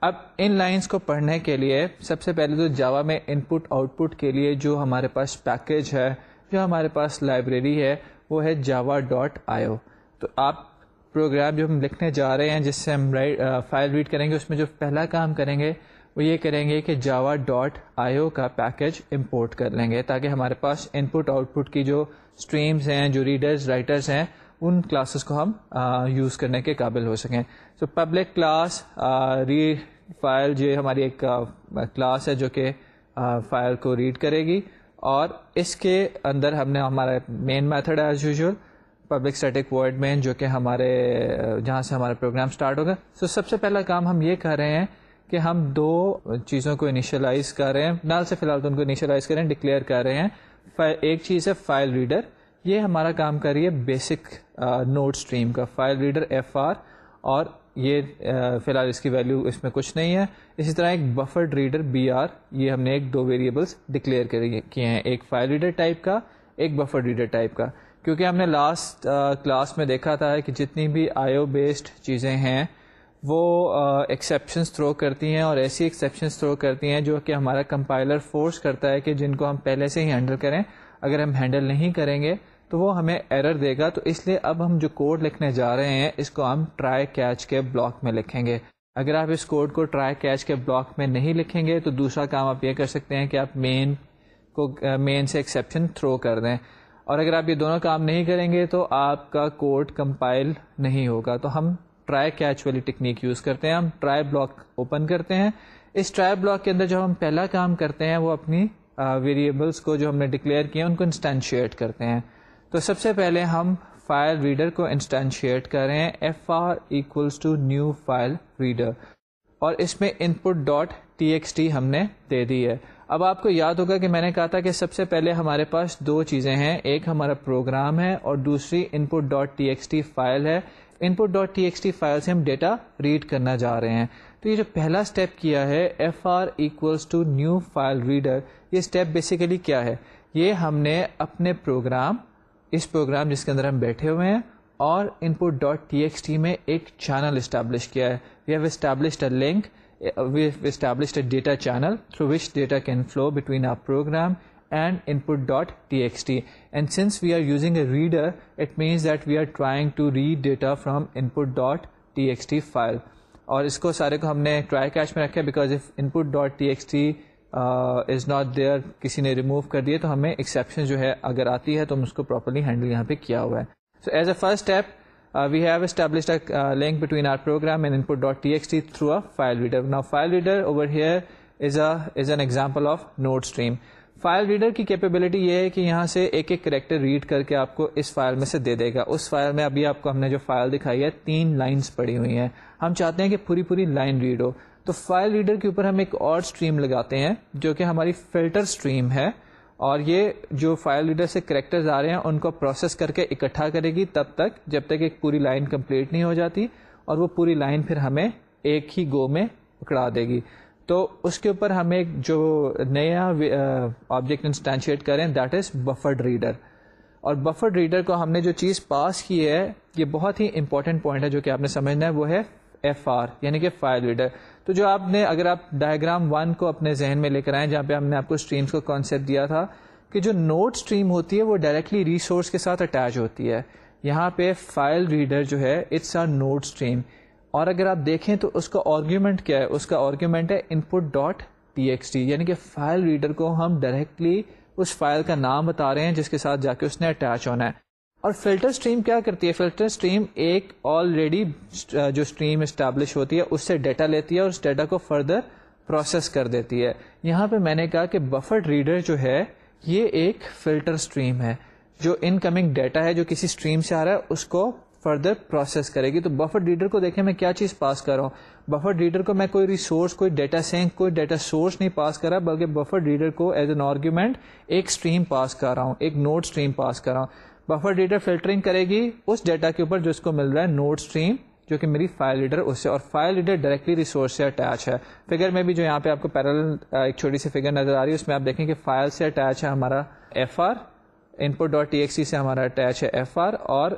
اب ان لائنس کو پڑھنے کے لیے سب سے پہلے تو جاوا میں ان پٹ آؤٹ پٹ کے لیے جو ہمارے پاس پیکج ہے، جو ہمارے پاس لائبریری ہے، وہ ہے جاوا ڈاٹ آئی تو آپ پروگرام جو ہم لکھنے جا رہے ہیں، جس سے ہم فائل ریڈ کریں گے، اس میں جو پہلا کام کریں گے وہ یہ کریں گے کہ جاوا ڈاٹ آئی او کا پیکج امپورٹ کر لیں گے تاکہ ہمارے پاس ان پٹ آؤٹ پٹ کی جو اسٹریمس ہیں، جو ریڈرز رائٹرس ہیں، ان کلاسز کو ہم یوز کرنے کے قابل ہو سکیں۔ So public class re file جو ہماری ایک کلاس ہے جو کہ فائل کو ریڈ کرے گی۔ اور اس کے اندر ہم نے ہمارا مین میتھڈ ہے as usual public static void main جو کہ ہمارے جہاں سے ہمارا پروگرام اسٹارٹ ہوگا۔ سو سب سے پہلا کام ہم یہ کر رہے ہیں کہ ہم دو چیزوں کو انیشلائز کر رہے ہیں۔ نال سے فی الحال تو ان کو انیشلائز کریں ڈکلیئر کر رہے ہیں۔ ایک چیز ہے فائل ریڈر یہ ہمارا کام کر رہی ہے بیسک نوٹ اسٹریم کا۔ فائل ریڈر ایف آر اور یہ فی الحال اس کی ویلو اس میں کچھ نہیں ہے۔ اسی طرح ایک بفرڈ ریڈر بی آر یہ ہم نے ایک دو ویریبلس ڈکلیئر کیے ہیں۔ ایک فائل ریڈر ٹائپ کا، ایک بفرڈ ریڈر ٹائپ کا۔ کیونکہ ہم نے لاسٹ کلاس میں دیکھا تھا کہ جتنی بھی آئی او بیسڈ چیزیں ہیں وہ ایکسیپشنس تھرو کرتی ہیں اور ایسی ایکسیپشنس تھرو کرتی ہیں جو کہ ہمارا کمپائلر فورس کرتا ہے کہ جن کو ہم پہلے سے ہی ہینڈل کریں۔ اگر ہم ہینڈل نہیں کریں گے تو وہ ہمیں ایرر دے گا۔ تو اس لیے اب ہم جو کوڈ لکھنے جا رہے ہیں، اس کو ہم ٹرائی کیچ کے بلاک میں لکھیں گے۔ اگر آپ اس کوڈ کو ٹرائی کیچ کے بلاک میں نہیں لکھیں گے تو دوسرا کام آپ یہ کر سکتے ہیں کہ آپ مین کو مین سے ایکسیپشن تھرو کر دیں۔ اور اگر آپ یہ دونوں کام نہیں کریں گے تو آپ کا کوڈ کمپائل نہیں ہوگا۔ تو ہم ٹرائی کیچ والی ٹیکنیک یوز کرتے ہیں، ہم ٹرائی بلاک اوپن کرتے ہیں۔ اس ٹرائی بلاک کے اندر جو ہم پہلا کام کرتے ہیں، وہ اپنی ویریبلس کو جو ہم نے ڈکلیئر کیا ان کو انسٹینشیٹ کرتے ہیں۔ تو سب سے پہلے ہم فائل ریڈر کو انسٹینشیٹ کریں F R equals to new file reader اور اس میں input dot T X T ہم نے دے دی ہے۔ اب آپ کو یاد ہوگا کہ میں نے کہا تھا کہ سب سے پہلے ہمارے پاس دو چیزیں ہیں۔ ایک ہمارا پروگرام ہے اور دوسری input dot T X T file ہے۔ Input dot T X T file سے ہم ڈیٹا ریڈ کرنا جا رہے ہیں۔ تو یہ جو پہلا اسٹیپ کیا ہے F R equals to new file reader یہ اسٹیپ بیسیکلی کیا ہے؟ یہ ہم نے اپنے پروگرام اس پروگرام جس کے اندر ہم بیٹھے ہوئے ہیں اور input dot T X T میں ایک چینل اسٹیبلش کیا ہے۔ We have established a link we established a data channel through which data can flow between our program and input.txt. And since we are using a reader, it means that we are trying to read data from input.txt file. اور اس کو سارے کو ہم نے try catch میں رکھا ہے because of input dot T X T is not there کسی نے ریموو کر دیے تو ہمیں ایکسیپشن جو ہے اگر آتی ہے تو ہم اس کو پراپرلی ہینڈل یہاں پہ کیا ہوا ہے so as a first step we have establish link between our program and input dot T X T through a file reader نا file reader over here is is an example of node stream file reader کی capability یہ ہے کہ یہاں سے ایک ایک character red کر کے آپ کو اس فائل میں سے دے دے گا۔ اس فائل میں ابھی آپ کو ہم نے جو فائل دکھائی ہے، تین لائنس پڑی ہوئی ہیں۔ ہم چاہتے ہیں کہ پوری پوری لائن ریڈ ہو۔ تو فائل ریڈر کے اوپر ہم ایک اور اسٹریم لگاتے ہیں، جو کہ ہماری فلٹر اسٹریم ہے۔ اور یہ جو فائل ریڈر سے کریکٹر آ رہے ہیں، ان کو پروسیس کر کے اکٹھا کرے گی تب تک جب تک ایک پوری لائن کمپلیٹ نہیں ہو جاتی اور وہ پوری لائن پھر ہمیں ایک ہی گو میں پکڑا دے گی۔ تو اس کے اوپر ہم ایک جو نیا آبجیکٹ انسٹینشیٹ کریں دیٹ از بفرڈ ریڈر اور بفرڈ ریڈر کو ہم نے جو چیز پاس کی ہے، یہ بہت ہی امپورٹنٹ پوائنٹ ہے جو کہ آپ نے سمجھنا ہے، وہ ہے ایف آر یعنی کہ فائل ریڈر تو جو آپ نے، اگر آپ ڈائگرام ون کو اپنے ذہن میں لے کر آئے جہاں پہ ہم نے آپ کو اسٹریمس کو کانسیپٹ دیا تھا، کہ جو نوٹ اسٹریم ہوتی ہے، وہ ڈائریکٹلی ریسورس کے ساتھ اٹیچ ہوتی ہے. یہاں پہ فائل ریڈر جو ہے اٹس آر نوٹ اسٹریم اور اگر آپ دیکھیں تو اس کا آرگیومنٹ کیا ہے؟ اس کا آرگیومنٹ ہے input dot T X T یعنی کہ فائل ریڈر کو ہم ڈائریکٹلی اس فائل کا نام بتا رہے ہیں جس کے ساتھ جا کے اس نے اٹیچ ہونا ہے۔ اور فلٹر اسٹریم کیا کرتی ہے؟ فلٹر اسٹریم ایک آلریڈی جو اسٹریم اسٹیبلش ہوتی ہے، اس سے ڈیٹا لیتی ہے اور اس ڈیٹا کو فردر پروسیس کر دیتی ہے۔ یہاں پہ میں نے کہا کہ بفرڈ ریڈر جو ہے، یہ ایک فلٹر اسٹریم ہے۔ جو ان کمنگ ڈیٹا ہے، جو کسی اسٹریم سے آ رہا ہے، اس کو فردر پروسیس کرے گی تو بفر ریڈر کو دیکھیں میں کیا چیز پاس کر رہا ہوں بفر ریڈر کو میں کوئی ریسورس کوئی ڈیٹا سینک کوئی ڈیٹا سورس نہیں پاس کر رہا بلکہ بفر ریڈر کو ایز این آرگیومنٹ ایک اسٹریم پاس کر رہا ہوں ایک نوٹ اسٹریم پاس کر رہا ہوں بفر ریڈر فلٹرنگ کرے گی اس ڈیٹا کے اوپر جو اس کو مل رہا ہے نوٹ اسٹریم جو کہ میری فائل ریڈر اس سے اور فائل ریڈر ڈائریکٹلی ریسورس سے اٹیچ ہے فگر میں بھی جو یہاں پہ آپ کو پیرل ایک چھوٹی سی فگر نظر آ رہی ہے اس میں آپ دیکھیں کہ فائل سے اٹیچ ہے ہمارا F R input dot T X C سے ہمارا اٹیچ ہے ایف آر اور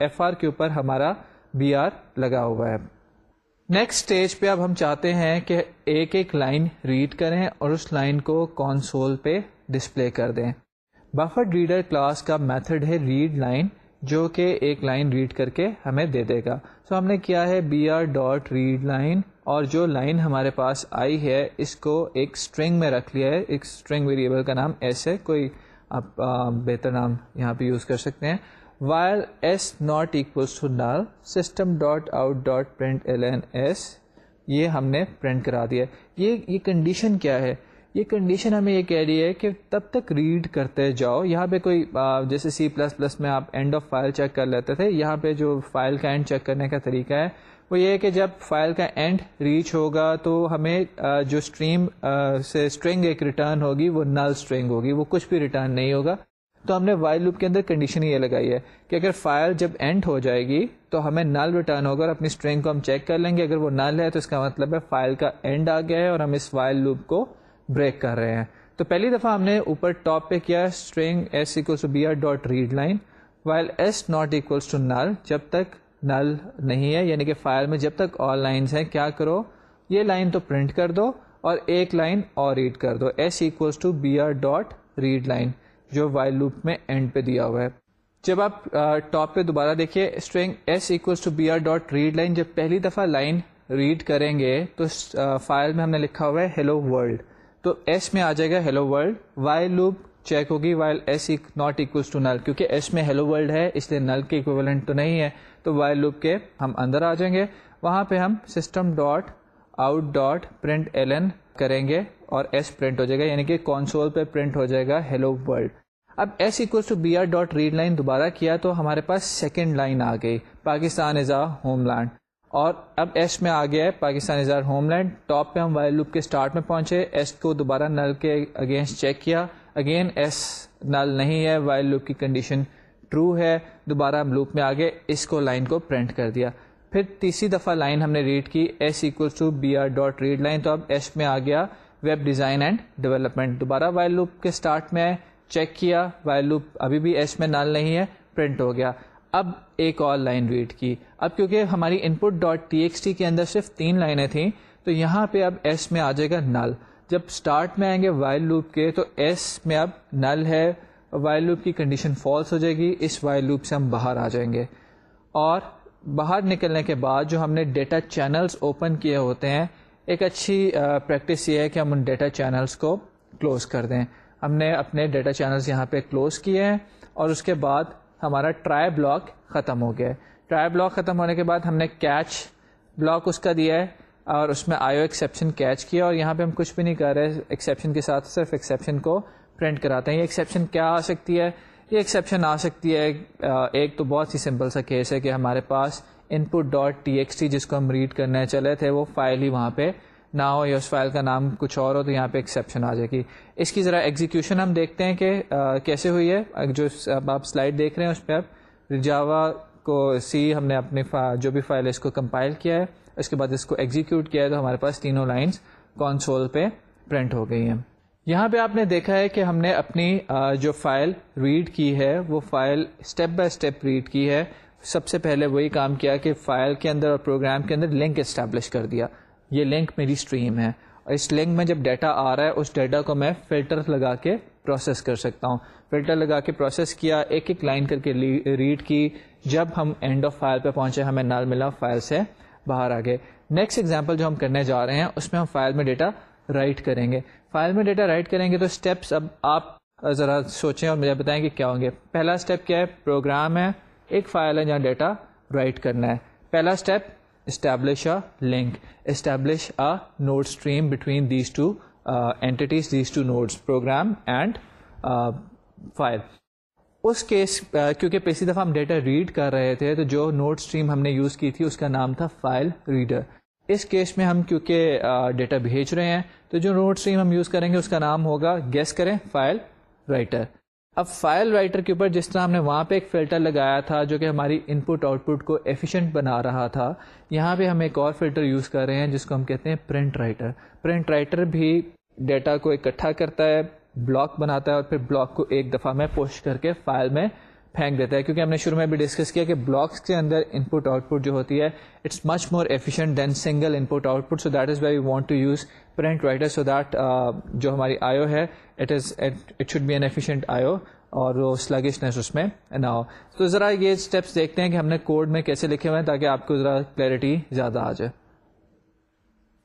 ایف آر uh, کے اوپر ہمارا بی آر لگا ہوا ہے۔ نیکسٹ اسٹیج پہ اب ہم چاہتے ہیں کہ ایک ایک لائن ریڈ کریں اور اس لائن کو کانسول پہ ڈسپلے کر دیں۔ بفر ریڈر کلاس کا میتھڈ ہے ریڈ لائن جو کہ ایک لائن ریڈ کر کے ہمیں دے دے گا۔ سو so ہم نے کیا ہے B R dot read line اور جو لائن ہمارے پاس آئی ہے اس کو ایک اسٹرنگ میں رکھ لیا ہے۔ ایک اسٹرنگ ویریبل کا نام ایسے کوئی آپ بہتر نام یہاں پہ یوز کر سکتے ہیں۔ While S not equals to null System dot out dot print L N S, یہ ہم نے پرنٹ کرا دیا یہ یہ کنڈیشن کیا ہے؟ یہ کنڈیشن ہمیں یہ کہہ رہی ہے کہ تب تک ریڈ کرتے جاؤ۔ یہاں پہ کوئی جیسے سی پلس پلس میں آپ اینڈ آف فائل چیک کر لیتے تھے، یہاں پہ جو فائل کا اینڈ چیک کرنے کا طریقہ ہے وہ یہ ہے کہ جب فائل کا اینڈ ریچ ہوگا تو ہمیں جو اسٹریم سے اسٹرنگ ایک ریٹرن ہوگی، وہ نل اسٹرنگ ہوگی، وہ کچھ بھی ریٹرن نہیں ہوگا۔ تو ہم نے وائل لوپ کے اندر کنڈیشن یہ لگائی ہے کہ اگر فائل جب اینڈ ہو جائے گی تو ہمیں نل ریٹرن ہوگا اور اپنی اسٹرنگ کو ہم چیک کر لیں گے۔ اگر وہ نل ہے تو اس کا مطلب ہے فائل کا اینڈ آ گیا ہے اور ہم اس وائل لوپ کو بریک کر رہے ہیں۔ تو پہلی دفعہ ہم نے اوپر ٹاپ پہ کیا string S equals to B R dot read line while S not equals to null جب تک نل نہیں ہے یعنی کہ فائل میں جب تک آل لائنس ہیں، کیا کرو؟ یہ لائن تو پرنٹ کر دو اور ایک لائن اور ریڈ کر دو۔ S equals to B R dot read line جو وائل لوپ میں اینڈ پہ دیا ہوا ہے۔ جب آپ ٹاپ پہ دوبارہ دیکھیے string S equals to B R dot read line جب پہلی دفعہ لائن ریڈ کریں گے، تو فائل میں ہم نے لکھا ہوا ہے ہیلو ورلڈ تو ایس میں آ جائے گا hello world while loop check ہوگی while S not equals to null کیونکہ ایس میں ہیلو ورلڈ ہے، اس لیے نل کے اکویولنٹ تو نہیں ہے۔ تو وائل لوپ کے ہم اندر آ جائیں گے، وہاں پہ ہم System dot out dot print L N کریں گے اور ایس پرنٹ ہو جائے گا یعنی کہ کانسول پہ پرنٹ ہو جائے گا ہیلو ورلڈ اب S equals to B R dot read line دوبارہ کیا تو ہمارے پاس سیکنڈ لائن آ گئی، Pakistan is a homeland اور اب ایس میں آ گیا ہے، Pakistan is our homeland top پہ ہم وائل لوپ کے اسٹارٹ میں پہنچے ایس کو دوبارہ نل کے اگینسٹ چیک کیا۔ اگین ایس نل نہیں ہے وائل لوپ کی کنڈیشن ٹرو ہے، دوبارہ ہم لوپ میں آگے اس کو لائن کو پرنٹ کر دیا۔ پھر تیسری دفعہ لائن ہم نے ریڈ کی S equals to B R dot read line تو اب ایس میں آ گیا ویب ڈیزائن اینڈ ڈیولپمنٹ دوبارہ وائل لوپ کے اسٹارٹ میں چیک کیا وائل لوپ ابھی بھی ایس میں نل نہیں ہے پرنٹ ہو گیا۔ اب ایک اور لائن ریڈ کی۔ اب کیونکہ ہماری input dot T X T کے اندر صرف تین لائنیں تھیں، تو یہاں پہ اب ایس میں آ جائے گا نل جب اسٹارٹ میں آئیں گے وائل لوپ کے، تو ایس میں اب نل ہے۔ وائل لوپ کی کنڈیشن فالس ہو جائے گی، اس وائل لوپ سے ہم باہر آ جائیں گے۔ اور باہر نکلنے کے بعد جو ہم نے ڈیٹا چینلز اوپن کیے ہوتے ہیں، ایک اچھی پریکٹس یہ ہے کہ ہم ان ڈیٹا چینلز کو کلوز کر دیں۔ ہم نے اپنے ڈیٹا چینلز یہاں پہ کلوز کیے ہیں اور اس کے بعد ہمارا ٹرائی بلاک ختم ہو گیا ہے۔ ٹرائی بلاک ختم ہونے کے بعد ہم نے کیچ بلاک اس کا دیا ہے اور اس میں آئی او ایکسیپشن کیچ کیا اور یہاں پہ ہم کچھ بھی نہیں کر رہے ایکسیپشن کے ساتھ صرف ایکسیپشن کو پرنٹ کراتے ہیں. یہ ایکسیپشن کیا آ سکتی ہے؟ یہ ایکسیپشن آ سکتی ہے ایک تو بہت ہی سمپل سا کیس ہے کہ ہمارے پاس input dot T X T جس کو ہم ریڈ کرنے چلے تھے، وہ فائل ہی وہاں پہ نہ ہو یا اس فائل کا نام کچھ اور ہو تو یہاں پہ ایکسیپشن آ جائے گی. اس کی ذرا ایگزیکیوشن ہم دیکھتے ہیں کہ کیسے ہوئی ہے. جو آپ سلائڈ دیکھ رہے ہیں اس پہ آپ جاوا کو سی ہم نے اپنی جو بھی فائل ہے اس کو کمپائل کیا ہے. اس کے بعد اس کو ایگزیکیوٹ کیا ہے تو ہمارے پاس تینوں لائنس کانسول پہ پرنٹ ہو گئی ہیں. یہاں پہ آپ نے دیکھا ہے کہ ہم نے اپنی جو فائل ریڈ کی ہے، وہ file step by step read کی ہے۔ سب سے پہلے وہی کام کیا کہ فائل کے اندر اور پروگرام کے اندر لنک اسٹیبلش کر دیا۔ یہ لنک میری اسٹریم ہے۔ اور اس لنک میں جب ڈیٹا آ رہا ہے، اس ڈیٹا کو میں فلٹر لگا کے پروسیس کر سکتا ہوں۔ فلٹر لگا کے پروسیس کیا، ایک ایک لائن کر کے ریڈ کی۔ جب ہم اینڈ آف فائل پہ پہنچے، ہمیں نال ملا فائل سے باہر آ گئے نیکسٹ ایگزامپل جو ہم کرنے جا رہے ہیں، اس میں ہم فائل میں ڈیٹا رائٹ کریں گے۔ فائل میں ڈیٹا رائٹ کریں گے تو اسٹیپس اب آپ ذرا سوچیں اور مجھے بتائیں کہ کیا ہوں گے۔ پہلا اسٹیپ کیا ہے؟ پروگرام ہے۔ ایک فائل ہے جہاں ڈیٹا رائٹ کرنا ہے۔ پہلا step establish a link establish a node stream between these two entities these two nodes program and file us case uh, کیونکہ پچھلی دفعہ ہم ڈیٹا ریڈ کر رہے تھے تو جو نوٹ اسٹریم ہم نے یوز کی تھی اس کا نام تھا فائل ریڈر اس کیس میں ہم کیونکہ ڈیٹا بھیج رہے ہیں، تو جو نوٹ اسٹریم ہم یوز کریں گے، اس کا نام ہوگا گیس کریں، فائل رائٹر۔ اب فائل رائٹر کے اوپر جس طرح ہم نے وہاں پہ ایک فلٹر لگایا تھا، جو کہ ہماری ان پٹ آؤٹ پٹ کو ایفیشینٹ بنا رہا تھا، یہاں پہ ہم ایک اور فلٹر یوز کر رہے ہیں، جس کو ہم کہتے ہیں پرنٹ رائٹر پرنٹ رائٹر بھی ڈیٹا کو اکٹھا کرتا ہے بلاک بناتا ہے اور پھر بلاک کو ایک دفعہ میں پوش کر کے فائل میں پھینک دیتا ہے۔ کیونکہ ہم نے شروع میں بھی ڈسکس کیا کہ بلاکس کے اندر ان پٹ آؤٹ پٹ جو ہوتی ہے it's much more efficient than single input output so that is why we want to use print writer so that جو ہماری آئیو ہے it is it should be an efficient IO اور وہ سلگشنیس اس میں نہ ہو۔ تو ذرا یہ اسٹیپس دیکھتے ہیں کہ ہم نے کوڈ میں کیسے لکھے ہوئے ہیں تاکہ آپ کو ذرا کلیئرٹی زیادہ آ جائے۔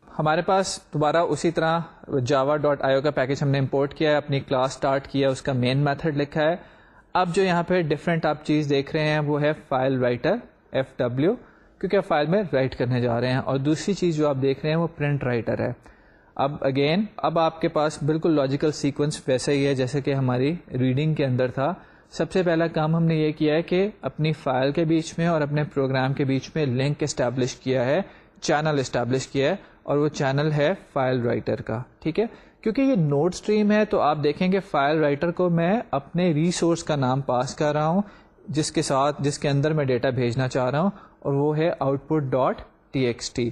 ہمارے پاس دوبارہ اسی طرح جاوا ڈاٹ آئی او کا پیکج ہم نے امپورٹ کیا ہے، اپنی کلاس اسٹارٹ کیا اس کا مین میتھڈ لکھا ہے۔ اب جو یہاں پہ ڈفرینٹ آپ چیز دیکھ رہے ہیں وہ ہے فائل رائٹر ایف ڈبلو کیونکہ فائل میں رائٹ کرنے جا رہے ہیں اور دوسری چیز جو آپ دیکھ رہے ہیں وہ پرنٹ رائٹر ہے۔ اب اگین اب آپ کے پاس بالکل لاجیکل سیکوینس ویسا ہی ہے جیسے کہ ہماری ریڈنگ کے اندر تھا۔ سب سے پہلا کام ہم نے یہ کیا ہے کہ اپنی فائل کے بیچ میں اور اپنے پروگرام کے بیچ میں لنک اسٹیبلش کیا ہے چینل اسٹیبلش کیا ہے اور وہ چینل ہے فائل رائٹر کا، ٹھیک ہے؟ کیونکہ یہ نوٹ اسٹریم ہے تو آپ دیکھیں گے فائل رائٹر کو میں اپنے ریسورس کا نام پاس کر رہا ہوں، جس کے ساتھ، جس کے اندر میں ڈیٹا بھیجنا چاہ رہا ہوں، اور وہ ہے output dot T X T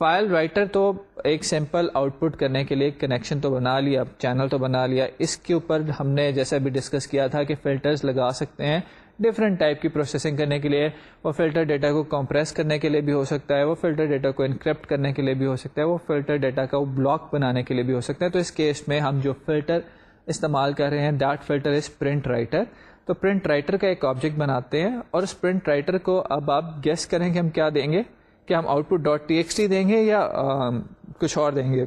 file writer تو ایک سمپل آؤٹ پٹ کرنے کے لیے کنیکشن تو بنا لیا چینل تو بنا لیا۔ اس کے اوپر ہم نے جیسا بھی ڈسکس کیا تھا کہ فلٹرز لگا سکتے ہیں۔ ڈفرینٹ ٹائپ کی پروسیسنگ کرنے کے لیے، وہ فلٹر ڈیٹا کو کمپریس کرنے کے لیے بھی ہو سکتا ہے، وہ فلٹر ڈیٹا کو انکرپٹ کرنے کے لیے بھی ہو سکتا ہے، وہ فلٹر ڈیٹا کا بلاک بنانے کے لیے بھی ہو سکتا ہے۔ تو اس کیس میں ہم جو فلٹر استعمال کر رہے ہیں that filter is print writer تو پرنٹ رائٹر کا ایک آبجیکٹ بناتے ہیں اور اس پرنٹ رائٹر کو اب آپ گیس کریں کہ ہم کیا دیں گے؟ کہ ہم output dot T X T دیں گے یا کچھ اور دیں گے؟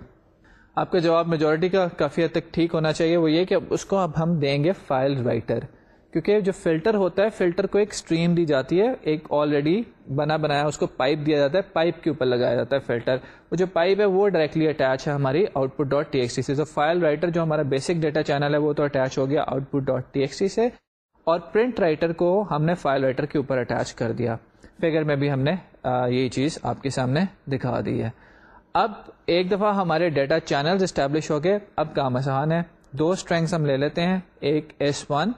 آپ کا جواب میجورٹی کا کافی حد تک ٹھیک ہونا چاہیے۔ وہ یہ کہ اس کو اب ہم دیں گے فائل رائٹر کیونکہ جو فلٹر ہوتا ہے، فلٹر کو ایک اسٹریم دی جاتی ہے، ایک آلریڈی بنا بنایا، اس کو پائپ دیا جاتا ہے پائپ کے اوپر لگایا جاتا ہے فلٹر۔ وہ جو پائپ ہے، وہ ڈائریکٹلی اٹیچ ہے ہماری output dot T X T سے۔ تو فائل رائٹر جو ہمارا بیسک ڈیٹا چینل ہے، وہ تو اٹیچ ہو گیا output dot T X T سے۔ اور پرنٹ رائٹر کو ہم نے فائل رائٹر کے اوپر اٹیچ کر دیا۔ فگر میں بھی ہم نے یہی چیز آپ کے سامنے دکھا دی ہے۔ اب ایک دفعہ ہمارے ڈیٹا چینل اسٹیبلش ہو گئے۔ اب کام آسان ہے۔ دو اسٹرینگس ہم لے لیتے ہیں۔ ایک ایس ون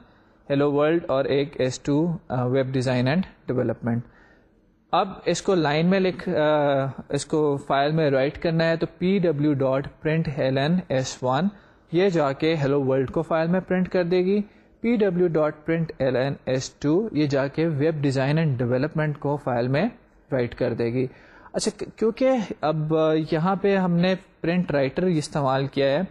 ہیلو ورلڈ اور ایک S two web design and development اب اس کو لائن میں لکھ اس کو فائل میں رائٹ کرنا ہے تو P W dot print L N S one یہ جا کے ہیلو ورلڈ کو فائل میں پرنٹ کر دے گی. P W dot print L N S two یہ جا کے ویب ڈیزائن اینڈ ڈیولپمنٹ کو فائل میں رائٹ کر دے گی. اچھا کیونکہ اب یہاں پہ ہم نے پرنٹ رائٹر استعمال کیا ہے،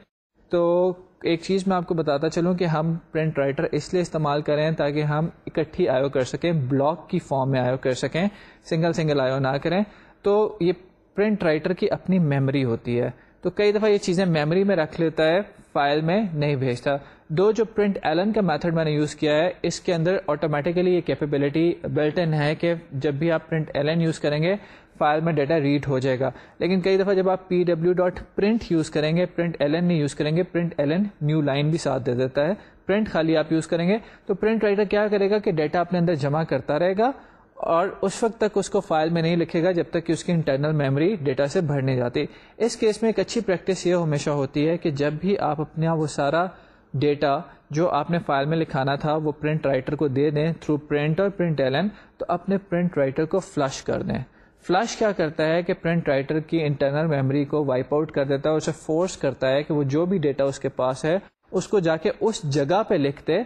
تو ایک چیز میں آپ کو بتاتا چلوں کہ ہم پرنٹ رائٹر اس لیے استعمال کریں تاکہ ہم اکٹھی آیو کر سکیں، بلاک کی فارم میں آیو کر سکیں سنگل سنگل آیو نہ کریں۔ تو یہ پرنٹ رائٹر کی اپنی میموری ہوتی ہے۔ تو کئی دفعہ یہ چیزیں میموری میں رکھ لیتا ہے فائل میں نہیں بھیجتا۔ دو جو پرنٹ ایلن کا میتھڈ میں نے یوز کیا ہے، اس کے اندر آٹومیٹیکلی یہ کیپیبلٹی بلٹ ان ہے کہ جب بھی آپ پرنٹ ایلن یوز کریں گے، فائل میں ڈیٹا ریڈ ہو جائے گا۔ لیکن کئی دفعہ جب آپ P W dot print use کریں گے، پرنٹ ایل این نہیں یوز کریں گے، print L N new line بھی ساتھ دے دیتا ہے۔ پرنٹ خالی آپ یوز کریں گے، تو پرنٹ رائٹر کیا کرے گا کہ ڈیٹا اپنے اندر جمع کرتا رہے گا اور اس وقت تک اس کو فائل میں نہیں لکھے گا جب تک کہ اس کی انٹرنل میموری ڈیٹا سے بھر نہیں جاتی۔ اس کیس میں ایک اچھی پریکٹس یہ ہمیشہ ہوتی ہے کہ جب بھی آپ اپنا وہ سارا ڈیٹا جو آپ نے فائل میں لکھانا تھا وہ پرنٹ رائٹر کو دے دیں تھرو پرنٹ اور پرنٹ ایلن تو اپنے پرنٹ رائٹر کو فلش کر دیں۔ فلش کیا کرتا ہے کہ پرنٹ رائٹر کی انٹرنل میموری کو وائپ آؤٹ کر دیتا ہے اسے فورس کرتا ہے کہ وہ جو بھی ڈیٹا اس کے پاس ہے اس کو جا کے اس جگہ پہ لکھتے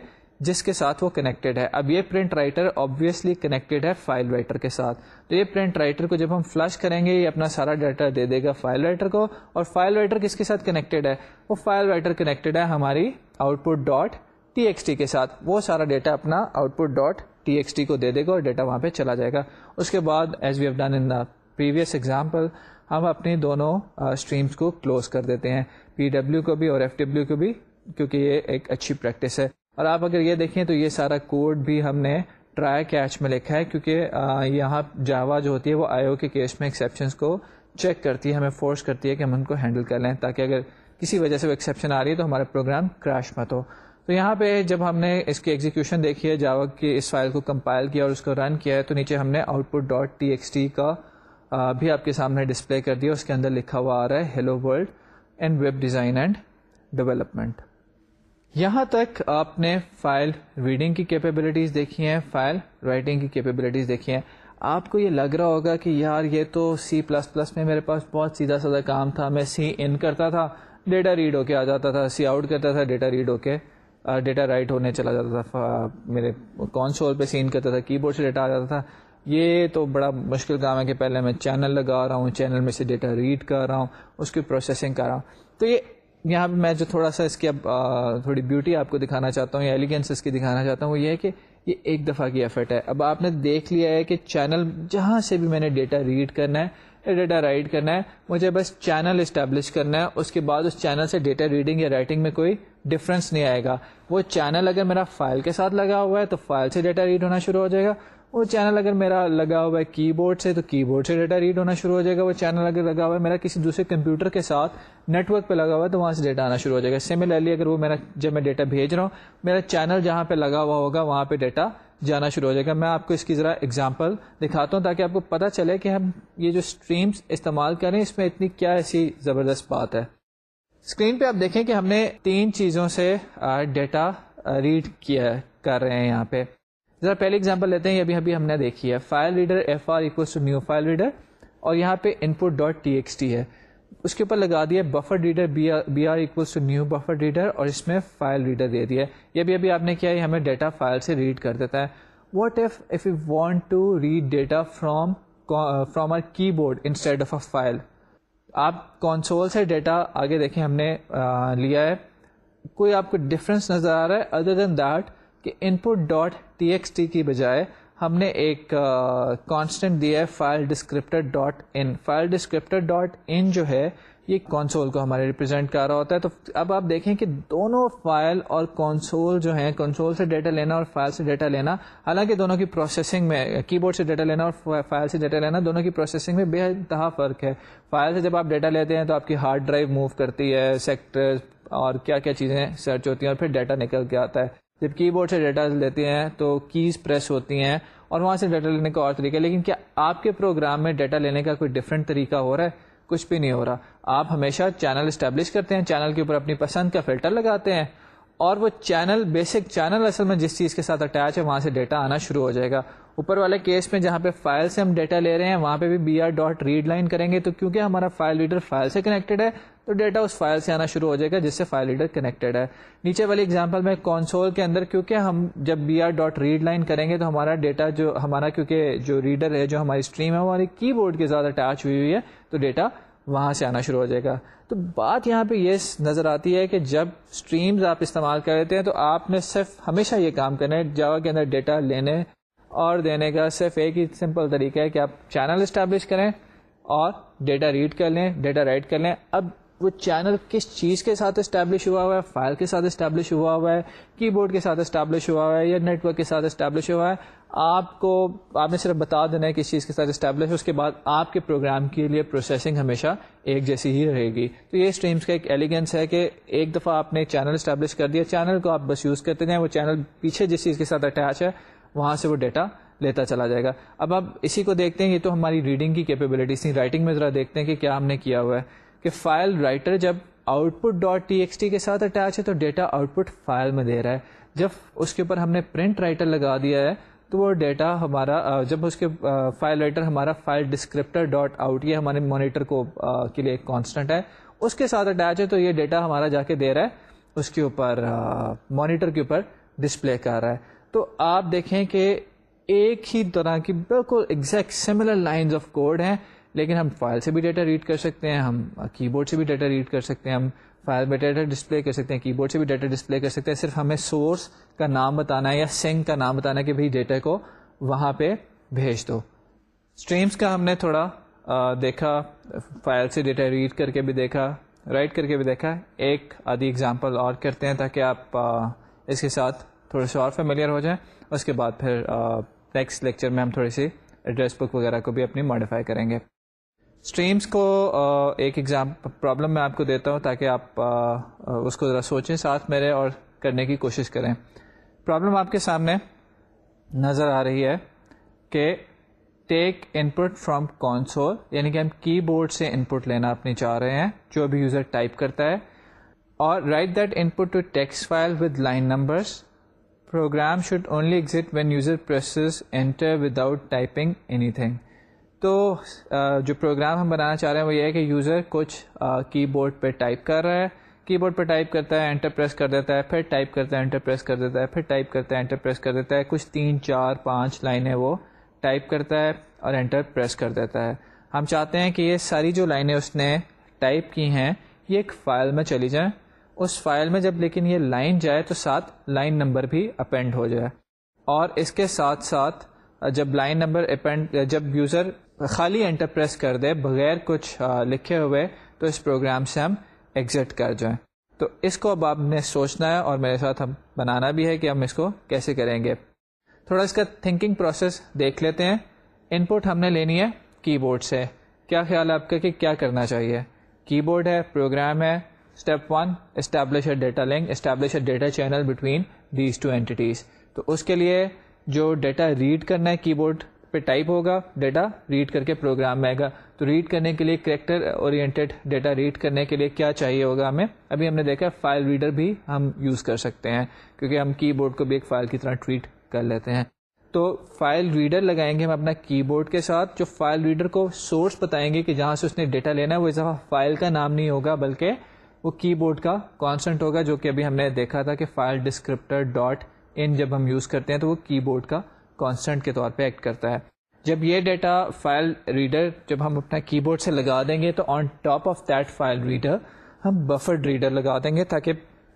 جس کے ساتھ وہ کنیکٹڈ ہے۔ اب یہ پرنٹ رائٹر آبویسلی کنیکٹڈ ہے فائل رائٹر کے ساتھ۔ تو یہ پرنٹ رائٹر کو جب ہم فلش کریں گے، یہ اپنا سارا ڈیٹا دے دے گا فائل رائٹر کو۔ اور فائل رائٹر کس کے ساتھ کنیکٹڈ ہے؟ وہ فائل رائٹر کنیکٹڈ ہے ہماری output dot T X T کے ساتھ۔ وہ سارا ڈیٹا اپنا output dot T X T کو دے دے گا اور ڈیٹا وہاں پہ چلا جائے گا۔ اس کے بعد as we have done in previous example ہم اپنی دونوں اسٹریمس کو کلوز کر دیتے ہیں۔ پی ڈبلو کو بھی اور ایف ڈبلو کو بھی، کیونکہ یہ ایک اچھی پریکٹس ہے۔ اور آپ اگر یہ دیکھیں تو یہ سارا کوڈ بھی ہم نے ٹرائی کیچ میں لکھا ہے کیونکہ یہاں جاوا جو ہوتی ہے وہ آئی او کے کیس میں ایکسیپشنس کو چیک کرتی ہے، ہمیں فورس کرتی ہے کہ ہم ان کو ہینڈل کر لیں تاکہ اگر کسی وجہ سے وہ ایکسیپشن آ رہی ہے تو ہمارا پروگرام کریش مت ہو تو یہاں پہ جب ہم نے اس کی ایگزیکیوشن دیکھی ہے، جاوا کی اس فائل کو کمپائل کیا اور اس کو رن کیا ہے، تو نیچے ہم نے output dot T X T کا بھی آپ کے سامنے ڈسپلے کر دیا۔ اس کے اندر لکھا ہوا آ رہا ہے hello world and web design and development یہاں تک آپ نے فائل ریڈنگ کی کیپیبلٹیز دیکھی ہیں، فائل رائٹنگ کی کیپیبلٹیز دیکھی ہیں۔ آپ کو یہ لگ رہا ہوگا کہ یار یہ تو سی پلس پلس میں میرے پاس بہت سیدھا سادہ کام تھا۔ میں سی ان کرتا تھا ڈیٹا ریڈ ہو کے آ جاتا تھا۔ سی آؤٹ کرتا تھا ڈیٹا ریڈ ہو کے ڈیٹا رائٹ ہونے چلا جاتا تھا۔ میرے کونسول پہ سین کرتا تھا کی بورڈ سے ڈیٹا آ جاتا تھا۔ یہ تو بڑا مشکل کام ہے کہ پہلے میں چینل لگا رہا ہوں چینل میں سے ڈیٹا ریڈ کر رہا ہوں، اس کی پروسیسنگ کر رہا ہوں۔ تو یہ یہاں پہ میں جو تھوڑا سا اس کی اب تھوڑی بیوٹی آپ کو دکھانا چاہتا ہوں یا ایلیگینس اس کی دکھانا چاہتا ہوں، وہ یہ ہے کہ یہ ایک دفعہ کی ایفرٹ ہے۔ اب آپ نے دیکھ لیا ہے کہ چینل جہاں سے بھی میں نے ڈیٹا ریڈ کرنا ہے ڈیٹا رائٹ کرنا ہے، مجھے بس چینل اسٹیبلش کرنا ہے، اس کے بعد اس چینل سے ڈیٹا ریڈنگ یا رائٹنگ میں کوئی ڈفرینس نہیں آئے گا۔ وہ چینل اگر میرا فائل کے ساتھ لگا ہوا ہے تو فائل سے ڈیٹا ریڈ ہونا شروع ہو جائے گا۔ وہ چینل اگر میرا لگا ہوا ہے کی بورڈ سے، تو کی بورڈ سے ڈیٹا ریڈ ہونا شروع ہو جائے گا۔ وہ چینل اگر لگا ہوا ہے میرا کسی دوسرے کمپیوٹر کے ساتھ نیٹ ورک پہ لگا ہوا ہے، تو وہاں سے ڈیٹا آنا شروع ہو جائے گا۔ سملرلی اگر وہ میرا جب میں ڈیٹا بھیج رہا ہوں، میرا چینل جہاں پہ لگا ہوا ہوگا، وہاں پہ ڈیٹا جانا شروع ہو جائے گا۔ میں آپ کو اس کی ذرا اگزامپل دکھاتا ہوں تاکہ آپ کو پتا چلے کہ ہم یہ جو اسٹریمس استعمال کریں اس میں اتنی کیا ایسی زبردست بات ہے۔ اسکرین پہ آپ دیکھیں کہ ہم نے تین چیزوں سے ڈیٹا ریڈ کیا کر رہے ہیں یہاں پہ۔ ذرا پہلی ایگزامپل لیتے ہیں ابھی ابھی ہم نے دیکھی ہے۔ File reader F R to new file reader اور یہاں پہ input dot T X T ہے۔ اس کے اوپر لگا دیا buffer reader B R to new buffer reader اور اس میں فائل ریڈر دے دیا یہ بھی ابھی آپ نے کیا ہے ہمیں ڈیٹا فائل سے ریڈ کر دیتا ہے۔ What if if you want to read data from from our keyboard instead of a file آپ کونسول سے ڈیٹا آگے دیکھیں، ہم نے لیا ہے۔ کوئی آپ کو ڈفرینس نظر آ رہا ہے ادر دین دیٹ کہ input dot T X T کی بجائے ہم نے ایک کانسٹنٹ دیا ہے file descriptor dot in file descriptor dot in جو ہے، یہ کونسول کو ہمارے ریپرزینٹ کر رہا ہوتا ہے۔ تو اب آپ دیکھیں کہ دونوں فائل اور کونسول جو ہیں کونسول سے ڈیٹا لینا اور فائل سے ڈیٹا لینا، حالانکہ دونوں کی پروسیسنگ میں کی بورڈ سے ڈیٹا لینا اور فائل سے ڈیٹا لینا، دونوں کی پروسیسنگ میں بے انتہا فرق ہے۔ فائل سے جب آپ ڈیٹا لیتے ہیں تو آپ کی ہارڈ ڈرائیو موو کرتی ہے سیکٹر اور کیا کیا چیزیں سرچ ہوتی ہیں اور پھر ڈیٹا نکل کے آتا ہے۔ جب کی بورڈ سے ڈیٹا لیتے ہیں تو کیز پریس ہوتی ہیں اور وہاں سے ڈیٹا لینے کا اور طریقہ لیکن کیا آپ کے پروگرام میں ڈیٹا لینے کا کوئی ڈفرینٹ طریقہ ہو رہا ہے؟ کچھ بھی نہیں ہو رہا۔ آپ ہمیشہ چینل اسٹیبلش کرتے ہیں، چینل کے اوپر اپنی پسند کا فلٹر لگاتے ہیں اور وہ چینل بیسک چینل اصل میں جس چیز کے ساتھ اٹیچ ہے، وہاں سے ڈیٹا آنا شروع ہو جائے گا۔ اوپر والے کیس میں جہاں پہ فائل سے ہم ڈیٹا لے رہے ہیں، وہاں پہ بھی B R dot read line کریں گے تو کیونکہ ہمارا فائل ریڈر فائل سے کنیکٹڈ ہے تو ڈیٹا اس فائل سے آنا شروع ہو جائے گا جس سے فائل ریڈر کنیکٹڈ ہے۔ نیچے والی اگزامپل میں کونسول کے اندر کیونکہ ہم جب B R dot read line کریں گے تو ہمارا ڈیٹا جو ہمارا کیونکہ جو ریڈر ہے، جو ہماری اسٹریم ہے ہماری کی بورڈ کے ساتھ اٹیچ ہوئی ہوئی ہے، تو ڈیٹا وہاں سے آنا شروع ہو جائے گا۔ تو بات یہاں پہ یہ نظر آتی ہے کہ جب اسٹریمز آپ استعمال کر لیتے ہیں تو آپ نے صرف ہمیشہ یہ کام کرنا ہے، جاوا کے اندر ڈیٹا لینے اور دینے کا صرف ایک ہی سمپل طریقہ ہے کہ آپ چینل اسٹیبلش کریں اور ڈیٹا ریڈ کر لیں ڈیٹا رائٹ کر لیں۔ اب وہ چینل کس چیز کے ساتھ اسٹیبلش ہوا ہوا ہے؟ فائل کے ساتھ اسٹیبلش ہوا ہوا ہے؟ کی بورڈ کے ساتھ اسٹیبلش ہوا ہوا ہے یا نیٹ ورک کے ساتھ اسٹیبلش ہوا ہے؟ آپ کو آپ نے صرف بتا دینا ہے کس چیز کے ساتھ اسٹیبلش اس کے بعد آپ کے پروگرام کے لیے پروسیسنگ ہمیشہ ایک جیسی ہی رہے گی۔ تو یہ اسٹریمس کا ایک ایلیگنس ہے کہ ایک دفعہ آپ نے چینل اسٹیبلش کر دیا چینل کو آپ بس یوز کرتے جائیں، وہ چینل پیچھے جس چیز کے ساتھ اٹیچ ہے، وہاں سے وہ ڈیٹا لیتا چلا جائے گا۔ اب آپ اسی کو دیکھتے ہیں، یہ تو ہماری ریڈنگ کی کیپیبلٹیز تھیں۔ رائٹنگ میں ذرا دیکھتے ہیں کہ کیا ہم نے کیا ہوا ہے۔ کہ فائل رائٹر جب output dot T X T کے ساتھ اٹیچ ہے تو ڈیٹا آؤٹ پٹ فائل میں دے رہا ہے۔ جب اس کے اوپر ہم نے پرنٹ رائٹر لگا دیا ہے تو وہ ڈیٹا ہمارا، جب اس کے فائل رائٹر ہمارا فائل ڈسکرپٹر ڈاٹ آؤٹ یہ ہمارے مانیٹر کو کے لیے ایک کانسٹنٹ ہے۔ اس کے ساتھ اٹیچ ہے تو یہ ڈیٹا ہمارا جا کے دے رہا ہے۔ اس کے اوپر مانیٹر کے اوپر ڈسپلے کر رہا ہے۔ تو آپ دیکھیں کہ ایک ہی طرح کی بالکل exact similar lines of code ہیں۔ لیکن ہم فائل سے بھی ڈیٹا ریڈ کر سکتے ہیں، ہم کی بورڈ سے بھی ڈیٹا ریڈ کر سکتے ہیں، ہم فائل میں ڈیٹا ڈسپلے کر سکتے ہیں کی بورڈ سے بھی ڈیٹا ڈسپلے کر سکتے ہیں، صرف ہمیں سورس کا نام بتانا ہے یا سنگ کا نام بتانا ہے کہ بھائی ڈیٹا کو وہاں پہ بھیج دو۔ اسٹریمس کا ہم نے تھوڑا دیکھا، فائل سے ڈیٹا ریڈ کر کے بھی دیکھا، رائٹ کر کے بھی دیکھا۔ ایک آدھی اگزامپل اور کرتے ہیں تاکہ آپ اس کے ساتھ تھوڑے سے اور فیملیئر ہو جائیں۔ اس کے بعد پھر نیکسٹ لیکچر میں ہم تھوڑی سی ایڈریس بک وغیرہ کو بھی اپنی ماڈیفائی کریں گے۔ اسٹریمس کو ایک ایگزام پرابلم میں آپ کو دیتا ہوں تاکہ آپ اس کو ذرا سوچیں ساتھ میرے اور کرنے کی کوشش کریں۔ پرابلم آپ کے سامنے نظر آ رہی ہے کہ ٹیک ان پٹ فرام کانسول یعنی کہ ہم کی بورڈ سے ان پٹ لینا اپنی چاہ رہے ہیں، جو ابھی یوزر ٹائپ کرتا ہے۔ اور write that input to text file with line numbers program should only exit when user presses enter without typing anything تو جو پروگرام ہم بنانا چاہ رہے ہیں وہ یہ ہے کہ یوزر کچھ کی بورڈ پہ ٹائپ کر رہا ہے۔ کی بورڈ پہ ٹائپ کرتا ہے انٹر پریس کر دیتا ہے، پھر ٹائپ کرتا ہے انٹر پریس کر دیتا ہے، پھر ٹائپ کرتا ہے انٹر پریس کر دیتا ہے۔ کچھ تین، چار، پانچ لائنیں وہ ٹائپ کرتا ہے اور انٹر پریس کر دیتا ہے۔ ہم چاہتے ہیں کہ یہ ساری جو لائنیں اس نے ٹائپ کی ہیں، یہ ایک فائل میں چلی جائیں۔ اس فائل میں جب لیکن یہ لائن جائے تو ساتھ لائن نمبر بھی اپینڈ ہو جائے۔ اور اس کے ساتھ ساتھ جب لائن نمبر اپینڈ جب یوزر خالی انٹر پریس کر دے بغیر کچھ لکھے ہوئے، تو اس پروگرام سے ہم ایگزٹ کر جائیں۔ تو اس کو اب آپ نے سوچنا ہے اور میرے ساتھ ہم بنانا بھی ہے کہ ہم اس کو کیسے کریں گے۔ تھوڑا اس کا تھنکنگ پروسیس دیکھ لیتے ہیں۔ ان پٹ ہم نے لینی ہے کی بورڈ سے۔ کیا خیال ہے آپ کا کہ کیا کرنا چاہیے؟ کی بورڈ ہے پروگرام ہے۔ Step one establish a data link establish a data channel between these two entities تو اس کے لیے جو ڈیٹا ریڈ کرنا ہے کی بورڈ پہ ٹائپ ہوگا ڈیٹا ریڈ کر کے پروگرام میں آئے گا۔ تو ریڈ کرنے کے لیے کریکٹر اورینٹیڈ ڈیٹا ریڈ کرنے کے لیے کیا چاہیے ہوگا ہمیں؟ ابھی ہم نے دیکھا فائل ریڈر بھی ہم یوز کر سکتے ہیں، کیونکہ ہم کی بورڈ کو بھی ایک فائل کی طرح ٹریٹ کر لیتے ہیں۔ تو فائل ریڈر لگائیں گے ہم اپنا کی بورڈ کے ساتھ، جو فائل ریڈر کو سورس بتائیں گے کہ جہاں سے اس نے ڈیٹا لینا ہے، وہ اس دفعہ فائل کا نام نہیں ہوگا، بلکہ وہ کی بورڈ کا کانسٹنٹ ہوگا، جو کہ ابھی ہم نے دیکھا تھا کہ فائل ڈسکرپٹر ڈاٹ ان جب ہم یوز کرتے ہیں تو وہ کی بورڈ کا کانسٹنٹ کے طور پہ ایکٹ کرتا ہے۔ جب یہ ڈیٹا فائل ریڈر جب ہم اپنا کی بورڈ سے لگا دیں گے تو on top of that file reader ہم بفرڈ ریڈر لگا دیں گے تاکہ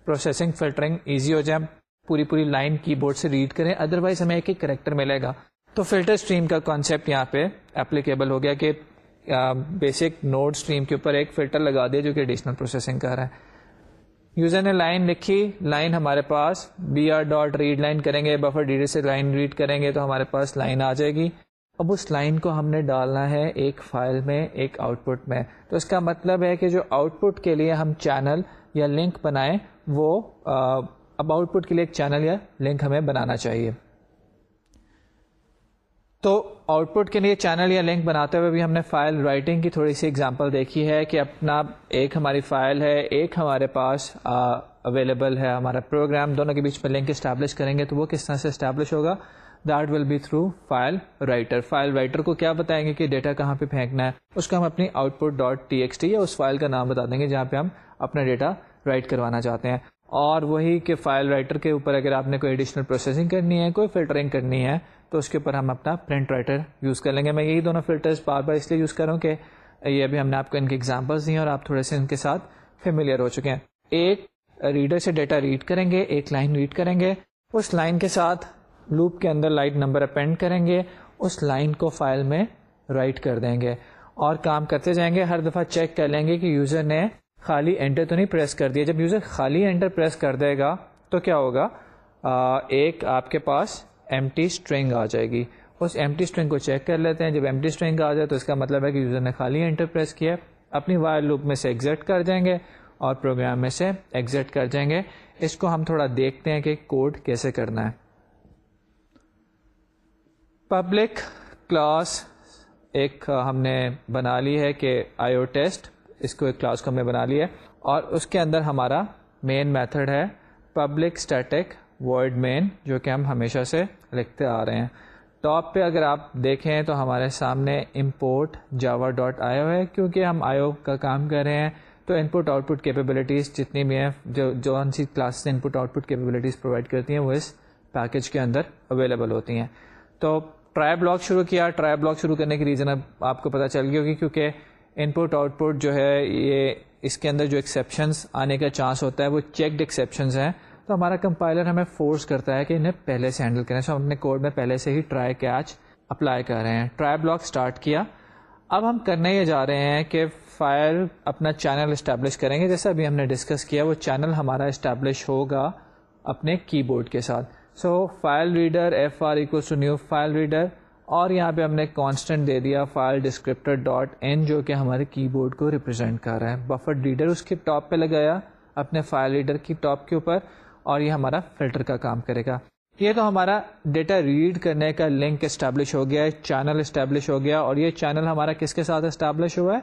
پروسیسنگ فلٹرنگ ایزی ہو جائے پوری پوری لائن کی بورڈ سے ریڈ کریں۔ ادر وائز ہمیں ایک ایک کریکٹر ملے گا۔ تو فلٹر اسٹریم کا کانسیپٹ یہاں پہ اپلیکیبل ہو گیا کہ بیسک نوڈ اسٹریم کے اوپر ایک فلٹر لگا دیا جو کہ ایڈیشنل پروسیسنگ کر رہا ہے۔ یوزر نے لائن لکھی، لائن ہمارے پاس B R dot read line کریں گے بفر ڈی سے لائن ریڈ کریں گے تو ہمارے پاس لائن آ جائے گی۔ اب اس لائن کو ہم نے ڈالنا ہے ایک فائل میں، ایک آؤٹ پٹ میں۔ تو اس کا مطلب ہے کہ جو آؤٹ پٹ کے لیے ہم چینل یا لنک بنائیں، وہ اب آؤٹ پٹ کے لیے ایک چینل یا لنک ہمیں بنانا چاہیے۔ تو آؤٹ پٹ کے لیے چینل یا لنک بناتے ہوئے بھی ہم نے فائل رائٹنگ کی تھوڑی سی ایگزامپل دیکھی ہے کہ اپنا ایک ہماری فائل ہے، ایک ہمارے پاس اویلیبل ہے ہمارا پروگرام دونوں کے بیچ میں لنک اسٹیبلش کریں گے تو وہ کس طرح سے اسٹیبلش ہوگا؟ That will be through file writer file writer کو کیا بتائیں گے کہ ڈیٹا کہاں پہ پھینکنا ہے؟ اس کو ہم اپنی output dot T X T یا اس فائل کا نام بتا دیں گے جہاں پہ ہم اپنا ڈیٹا رائٹ کروانا چاہتے ہیں۔ اور وہی کہ فائل رائٹر کے اوپر اگر آپ نے کوئی ایڈیشنل پروسیسنگ کرنی ہے، کوئی فلٹرنگ کرنی ہے تو اس کے اوپر ہم اپنا پرنٹ رائٹر یوز کر لیں گے۔ میں یہی دونوں فلٹرز بار بار اس لیے یوز کروں کہ یہ ابھی ہم نے آپ کو ان کے ایگزامپلس دی ہیں اور آپ تھوڑے سے ان کے ساتھ فیملیئر ہو چکے ہیں۔ ایک ریڈر سے ڈیٹا ریڈ کریں گے ایک لائن ریڈ کریں گے۔ اس لائن کے ساتھ لوپ کے اندر لائٹ نمبر اپینڈ کریں گے۔ اس لائن کو فائل میں رائٹ کر دیں گے اور کام کرتے جائیں گے۔ ہر دفعہ چیک کر لیں گے کہ یوزر نے خالی انٹر تو نہیں پریس کر دیا۔ جب یوزر خالی انٹر پریس کر دے گا تو کیا ہوگا؟ آ, ایک آپ کے پاس ایم ٹی اسٹرنگ آ جائے گی۔ اس ایم ٹی اسٹرنگ کو چیک کر لیتے ہیں۔ جب ایم ٹی اسٹرنگ آ جائے تو اس کا مطلب ہے کہ یوزر نے خالی انٹر پریس کیا اپنی وائر لوپ میں سے ایگزٹ کر جائیں گے اور پروگرام میں سے ایگزٹ کر جائیں گے۔ اس کو ہم تھوڑا دیکھتے ہیں کہ کوڈ کیسے کرنا ہے۔ پبلک کلاس ایک ہم نے بنا لی ہے کہ آئی او ٹیسٹ اس کو ایک کلاس کو ہم نے بنا لی ہے۔ اور اس کے اندر ہمارا مین میتھڈ ہے پبلک اسٹیٹک ورڈ مین جو کہ ہم ہمیشہ سے لکھتے آ رہے ہیں۔ ٹاپ پہ اگر آپ دیکھیں تو ہمارے سامنے امپورٹ جاوا ڈاٹ آئی او ہے، کیونکہ ہم آئی او کا کام کر رہے ہیں۔ تو ان پٹ آؤٹ پٹ کیپیبلٹیز جتنی بھی ہیں، جو جو سی class input output capabilities provide کرتی ہیں، وہ اس پیکج کے اندر اویلیبل ہوتی ہیں۔ تو ٹرائی بلاک شروع کیا۔ ٹرائی بلاک شروع کرنے کی ریزن اب آپ کو پتہ چل گئی ہوگی، کیونکہ ان پٹ آؤٹ پٹ جو ہے، یہ اس کے اندر جو ایکسیپشنس آنے کا چانس ہوتا ہے، وہ چیکڈ ایکسیپشنز ہیں۔ تو ہمارا کمپائلر ہمیں فورس کرتا ہے کہ انہیں پہلے سے ہینڈل کریں۔ سو ہم اپنے کوڈ میں پہلے سے ہی ٹرائی کیچ اپلائی کر رہے ہیں۔ ٹرائی بلاک اسٹارٹ کیا۔ اب ہم کرنے یہ جا رہے ہیں کہ فائل اپنا چینل اسٹیبلش کریں گے۔ جیسے ابھی ہم نے ڈسکس کیا، وہ چینل ہمارا اسٹیبلش ہوگا اپنے کی بورڈ کے ساتھ۔ So file reader F R to new file reader اور یہاں پہ ہم نے کانسٹنٹ دے دیا فائل ڈسکرپٹر ڈاٹ این جو کہ ہمارے کی بورڈ کو ریپرزینٹ کر رہا ہے۔ بفر ریڈر اس کے ٹاپ پہ لگایا، اپنے فائل ریڈر کی ٹاپ کے اوپر۔ اور یہ ہمارا فلٹر کا کام کرے گا۔ یہ تو ہمارا ڈیٹا ریڈ کرنے کا لنک اسٹیبلش ہو گیا ہے، چینل اسٹیبلش ہو گیا، اور یہ چینل ہمارا کس کے ساتھ اسٹیبلش ہوا ہے؟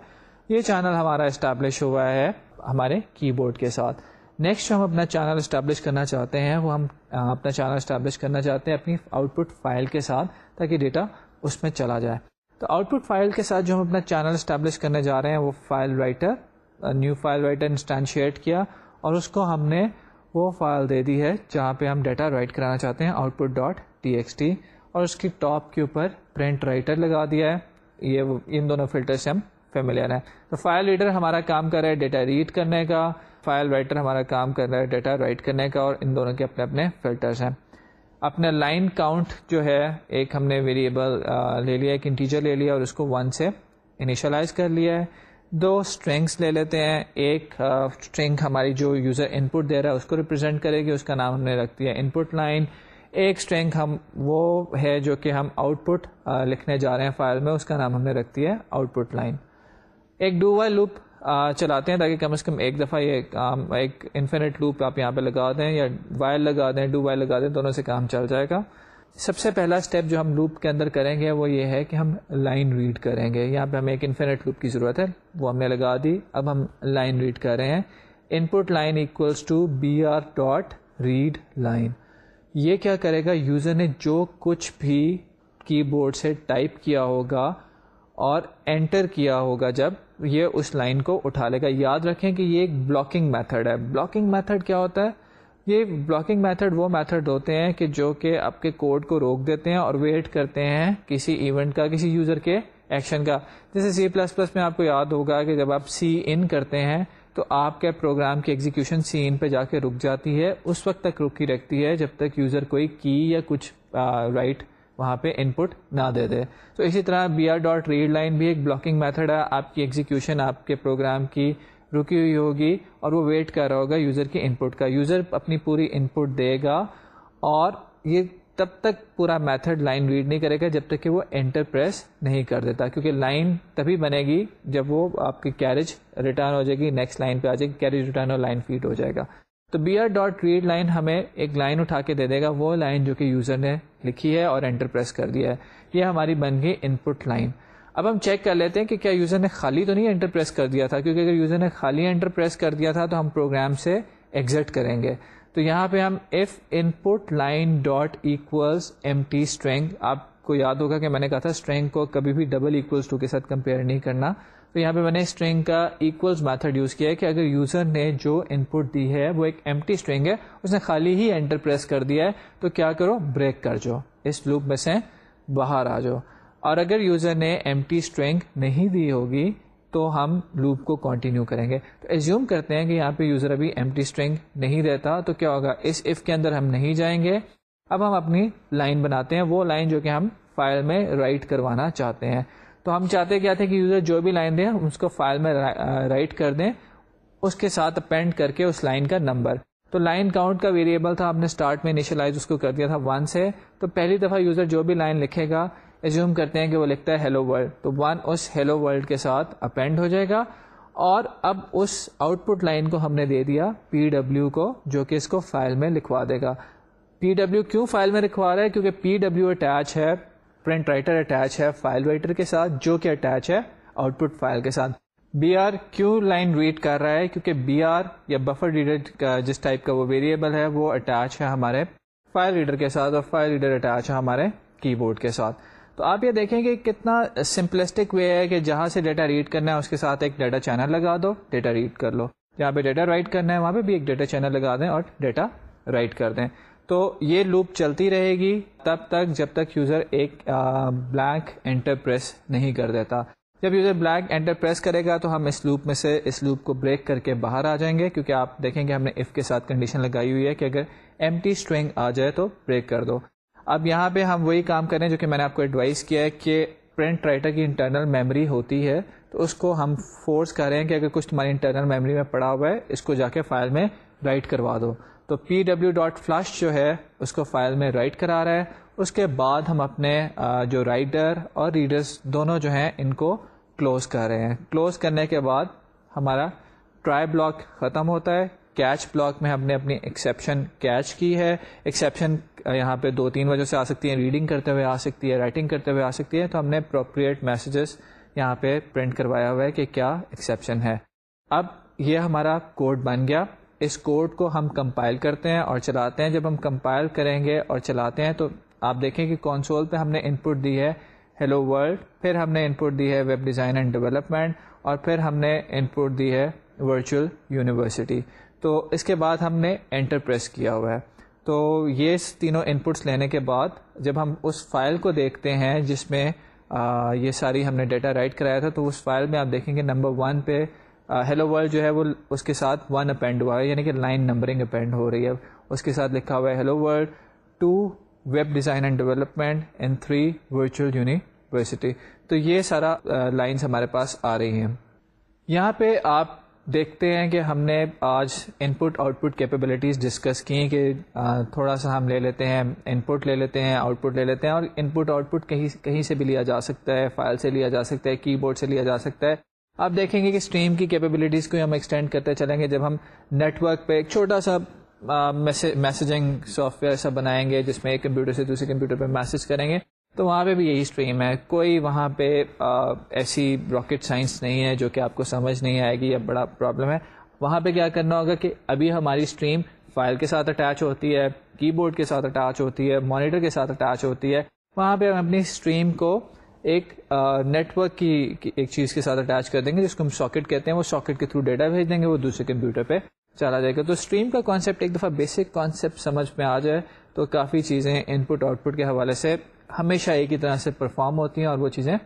یہ چینل ہمارا اسٹیبلش ہوا ہے ہمارے کی بورڈ کے ساتھ۔ نیکسٹ ہم اپنا چینل اسٹیبلش کرنا چاہتے ہیں، وہ ہم اپنا چینل اسٹیبلش کرنا چاہتے ہیں اپنی آؤٹ پٹ فائل کے ساتھ تاکہ ڈیٹا اس میں چلا جائے۔ تو آؤٹ پٹ فائل کے ساتھ جو ہم اپنا چینل اسٹیبلش کرنے جا رہے ہیں، وہ file writer new file writer instantiate کیا اور اس کو ہم نے وہ فائل دے دی ہے جہاں پہ ہم ڈیٹا رائٹ کرانا چاہتے ہیں output dot T X T اور اس کی ٹاپ کے اوپر پرنٹ رائٹر لگا دیا ہے۔ یہ ان دونوں فلٹر سے ہم فیملیئر ہیں۔ تو فائل ریڈر ہمارا کام کر رہا ہے ڈیٹا ریڈ کرنے کا فائل رائٹر ہمارا کام کر رہا ہے ڈیٹا رائٹ کرنے کا، اور ان دونوں کے اپنے اپنے فلٹرس ہیں۔ اپنا لائن کاؤنٹ جو ہے، ایک ہم نے ویریبل لے لیا، ایک انٹیجر لے لیا، اور اس کو ون سے انیشلائز کر لیا ہے۔ دو اسٹرنگس لے لیتے ہیں۔ ایک اسٹرنگ ہماری جو یوزر ان پٹ دے رہا ہے، اس کو ریپرزینٹ کرے گی، اس کا نام ہم نے رکھ دیا ان پٹ لائن ایک اسٹرنگ ہم، وہ ہے جو کہ ہم آؤٹ پٹ لکھنے جا رہے ہیں فائل میں، اس کا نام ہم نے رکھ دیا ہے آؤٹ پٹ لائن ایک ڈو وائی لوپ چلاتے ہیں تاکہ کم از کم ایک دفعہ یہ کام، ایک انفینٹ لوپ آپ یہاں پہ لگا دیں یا وائر لگا دیں ڈو وائر لگا دیں، دونوں سے کام چل جائے گا۔ سب سے پہلا اسٹیپ جو ہم لوپ کے اندر کریں گے وہ یہ ہے کہ ہم لائن ریڈ کریں گے۔ یہاں پہ ہمیں ایک انفینٹ لوپ کی ضرورت ہے۔ وہ ہم نے لگا دی۔ اب ہم لائن ریڈ کر رہے ہیں۔ Input line equals to B R dot read line یہ کیا کرے گا؟ یوزر نے جو کچھ بھی کی بورڈ سے ٹائپ کیا ہوگا اور انٹر کیا ہوگا جب یہ اس لائن کو اٹھا لے گا۔ یاد رکھیں کہ یہ ایک بلاکنگ میتھڈ ہے۔ بلاکنگ میتھڈ کیا ہوتا ہے؟ یہ بلاکنگ میتھڈ وہ میتھڈ ہوتے ہیں کہ جو کہ آپ کے کوڈ کو روک دیتے ہیں اور ویٹ کرتے ہیں کسی ایونٹ کا، کسی یوزر کے ایکشن کا۔ جیسے سی پلس پلس میں آپ کو یاد ہوگا کہ جب آپ سی ان کرتے ہیں تو آپ کے پروگرام کی ایگزیکشن سی ان پہ جا کے رک جاتی ہے۔ اس وقت تک رکی رکھتی ہے جب تک یوزر کوئی کی یا کچھ رائٹ وہاں پہ ان پٹ نہ دے دے۔ تو اسی طرح B R dot read line بھی ایک بلاکنگ میتھڈ ہے۔ آپ کی ایگزیکشن آپ کے پروگرام کی رکی ہوئی ہوگی اور وہ ویٹ کر رہا ہوگا یوزر کی ان پٹ کا۔ یوزر اپنی پوری ان پٹ دے گا اور یہ تب تک پورا میتھڈ لائن ریڈ نہیں کرے گا جب تک کہ وہ انٹر پریس نہیں کر دیتا۔ کیونکہ لائن تبھی بنے گی جب وہ آپ کی کیریج ریٹرن ہو جائے گی نیکسٹ لائن پہ آ جائے گی کیریج ریٹرن اور لائن فیڈ ہو جائے گا۔ تو B R dot read line ہمیں ایک لائن اٹھا کے دے دے گا، وہ لائن جو کہ یوزر نے لکھی ہے اور انٹر پریس کر دیا ہے۔ یہ ہماری بن گئی ان پٹ لائن اب ہم چیک کر لیتے ہیں کہ کیا یوزر نے خالی تو نہیں انٹر پریس کر دیا تھا؟ کیونکہ اگر یوزر نے خالی انٹر پریس کر دیا تھا تو ہم پروگرام سے ایگزٹ کریں گے۔ تو یہاں پہ ہم if input line dot equals empty string آپ کو یاد ہوگا کہ میں نے کہا تھا اسٹرینگ کو کبھی بھی ڈبل اکولس ٹو کے ساتھ کمپیئر نہیں کرنا۔ تو یہاں پہ میں نے اسٹرینگ کا ایکولس میتھڈ یوز کیا ہے کہ اگر یوزر نے جو ان پٹ دی ہے وہ ایک ایم ٹی اسٹرینگ ہے، اس نے خالی ہی انٹر پریس کر دیا ہے، تو کیا کرو؟ بریک کر جاؤ اس لوپ میں سے باہر آ جاؤ۔ اور اگر یوزر نے ایم ٹی اسٹرینگ نہیں دی ہوگی تو ہم لوپ کو کنٹینیو کریں گے۔ تو ایزیوم کرتے ہیں کہ یہاں پہ یوزر ابھی ایم ٹی اسٹرنگ نہیں دیتا، تو کیا ہوگا؟ اس اف کے اندر ہم نہیں جائیں گے۔ اب ہم اپنی لائن بناتے ہیں، وہ لائن جو کہ ہم فائل میں رائٹ کروانا چاہتے ہیں۔ تو ہم چاہتے کیا تھے کہ یوزر جو بھی لائن دیں، اس کو فائل میں رائٹ کر دیں۔ اس کے ساتھ اپینڈ کر کے اس لائن کا نمبر تو لائن کاؤنٹ کا ویریبل تھا آپ نے اسٹارٹ میں انیشلائز اس کو کر دیا تھا ون سے تو پہلی دفعہ یوزر جو بھی لائن لکھے گا ایزیوم کرتے ہیں کہ وہ لکھتا ہے ہیلو ورلڈ تو ون اس ہیلو ورلڈ کے ساتھ اپینڈ ہو جائے گا اور اب اس آؤٹ پٹ لائن کو ہم نے دے دیا پی ڈبلو کو جو کہ اس کو فائل میں لکھوا دے گا. پی ڈبلو کیوں فائل میں لکھوا رہا ہے؟ کیونکہ پی ڈبلو اٹیچ ہے پرنٹ رائٹر اٹیچ ہے فائل رائٹر کے ساتھ جو کہ اٹیچ ہے آؤٹ پٹ فائل کے ساتھ. بی آر کیوں لائن ریڈ کر رہا ہے؟ کیونکہ بی آر یا بفر ریڈر کا جس ٹائپ کا وہ ویریبل ہے وہ اٹیچ ہے ہمارے فائل ریڈر کے ساتھ اور فائل ریڈر اٹیچ ہے ہمارے کی بورڈ کے ساتھ. تو آپ یہ دیکھیں کہ کتنا سمپلسٹک وے ہے کہ جہاں سے ڈیٹا ریڈ کرنا ہے، اس کے ساتھ ایک ڈیٹا چینل لگا دو ڈیٹا ریڈ کر لو۔ جہاں پہ ڈیٹا رائٹ کرنا ہے، وہاں پہ بھی ایک ڈیٹا چینل لگا دیں اور ڈیٹا رائٹ کر دیں۔ تو یہ لوپ چلتی رہے گی تب تک جب تک یوزر ایک بلینک انٹر پریس نہیں کر دیتا۔ جب یوزر بلینک انٹر پریس کرے گا تو ہم اس لوپ میں سے اس لوپ کو بریک کر کے باہر آ جائیں گے، کیونکہ آپ دیکھیں گے ہم نے اف کے ساتھ کنڈیشن لگائی ہوئی ہے کہ اگر ایم ٹی اسٹرنگ آ جائے تو بریک کر دو۔ اب یہاں پہ ہم وہی کام کریں جو کہ میں نے آپ کو ایڈوائز کیا ہے کہ پرنٹ رائٹر کی انٹرنل میموری ہوتی ہے، تو اس کو ہم فورس کریں کہ اگر کچھ تمہاری انٹرنل میموری میں پڑا ہوا ہے، اس کو جا کے فائل میں رائٹ کروا دو۔ تو پی ڈبلو ڈاٹ فلش جو ہے، اس کو فائل میں رائٹ کرا رہا ہے۔ اس کے بعد ہم اپنے جو رائٹر اور ریڈرس دونوں جو ہیں، ان کو کلوز کر رہے ہیں۔ کلوز کرنے کے بعد ہمارا ٹرائی بلاک ختم ہوتا ہے۔ کیچ بلاک میں ہم نے اپنی ایکسیپشن کیچ کی ہے۔ ایکسیپشن یہاں پہ دو تین وجہ سے آ سکتی ہیں ریڈنگ کرتے ہوئے آ سکتی ہے رائٹنگ کرتے ہوئے آ سکتی ہے، تو ہم نے اپروپریٹ میسیجز یہاں پہ پرنٹ کروایا ہوا ہے کہ کیا ایکسیپشن ہے۔ اب یہ ہمارا کوڈ بن گیا۔ اس کوڈ کو ہم کمپائل کرتے ہیں اور چلاتے ہیں۔ جب ہم کمپائل کریں گے اور چلاتے ہیں تو آپ دیکھیں کہ کونسول پہ ہم نے ان پٹ دی ہے ہیلو ورلڈ پھر ہم نے ان پٹ دی ہے ویب ڈیزائن اینڈ ڈیولپمنٹ اور پھر ہم نے ان پٹ دی ہے ورچوئل یونیورسٹی تو اس کے بعد ہم نے انٹر پریس کیا ہوا ہے۔ تو یہ تینوں ان پٹس لینے کے بعد جب ہم اس فائل کو دیکھتے ہیں جس میں آ, یہ ساری ہم نے ڈیٹا رائٹ کرایا تھا تو اس فائل میں آپ دیکھیں گے نمبر ون پہ ہیلو ورلڈ جو ہے وہ اس کے ساتھ ون اپینڈ ہوا ہے یعنی کہ لائن نمبرنگ اپینڈ ہو رہی ہے۔ اس کے ساتھ لکھا ہوا ہے hello world two web design and development in three virtual university تو یہ سارا لائنس ہمارے پاس آ رہی ہیں۔ یہاں پہ آپ دیکھتے ہیں کہ ہم نے آج input output capabilities discuss کی کہ تھوڑا سا ہم لے لیتے ہیں ان پٹ لے لیتے ہیں آؤٹ پٹ لے لیتے ہیں اور ان پٹ آؤٹ پٹ کہیں کہیں سے بھی لیا جا سکتا ہے فائل سے لیا جا سکتا ہے کی بورڈ سے لیا جا سکتا ہے۔ آپ دیکھیں گے کہ اسٹریم کی کیپیبلٹیز کو ہم ایکسٹینڈ کرتے چلیں گے۔ جب ہم نیٹ ورک پہ ایک چھوٹا سا میسیجنگ سافٹ ویئر سا بنائیں گے، جس میں ایک کمپیوٹر سے دوسرے کمپیوٹر پہ میسج کریں گے تو وہاں پہ بھی یہی اسٹریم ہے۔ کوئی وہاں پہ ایسی راکٹ سائنس نہیں ہے جو کہ آپ کو سمجھ نہیں آئے گی یا بڑا پرابلم ہے۔ وہاں پہ کیا کرنا ہوگا کہ ابھی ہماری اسٹریم فائل کے ساتھ اٹیچ ہوتی ہے کی بورڈ کے ساتھ اٹیچ ہوتی ہے مانیٹر کے ساتھ اٹیچ ہوتی ہے۔ وہاں پہ ہم اپنی اسٹریم کو ایک نیٹ ورک کی ایک چیز کے ساتھ اٹیچ کر دیں گے، جس کو ہم ساکٹ کہتے ہیں۔ وہ ساکٹ کے تھرو ڈیٹا بھیج دیں گے، وہ دوسرے کمپیوٹر پہ چلا جائے گا۔ تو اسٹریم کا کانسیپٹ ایک دفعہ بیسک کانسیپٹ سمجھ میں آ جائے تو کافی چیزیں ان پٹ آؤٹ پٹ کے حوالے سے ہمیشہ ایک ہی طرح سے پرفارم ہوتی ہیں اور وہ چیزیں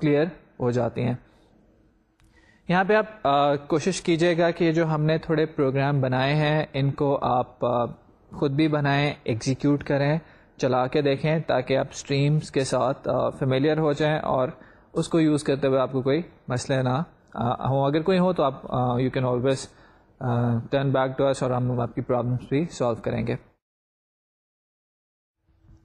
کلیئر ہو جاتی ہیں۔ یہاں پہ آپ کوشش کیجیے گا کہ جو ہم نے تھوڑے پروگرام بنائے ہیں، ان کو آپ خود بھی بنائیں ایگزیکیوٹ کریں، چلا کے دیکھیں تاکہ آپ اسٹریمس کے ساتھ فیملیئر ہو جائیں اور اس کو یوز کرتے ہوئے آپ کو کوئی مسئلہ نہ ہوں اگر کوئی ہو تو آپ you can always turn back to اور ہم آپ کی پرابلمس بھی سالو کریں گے۔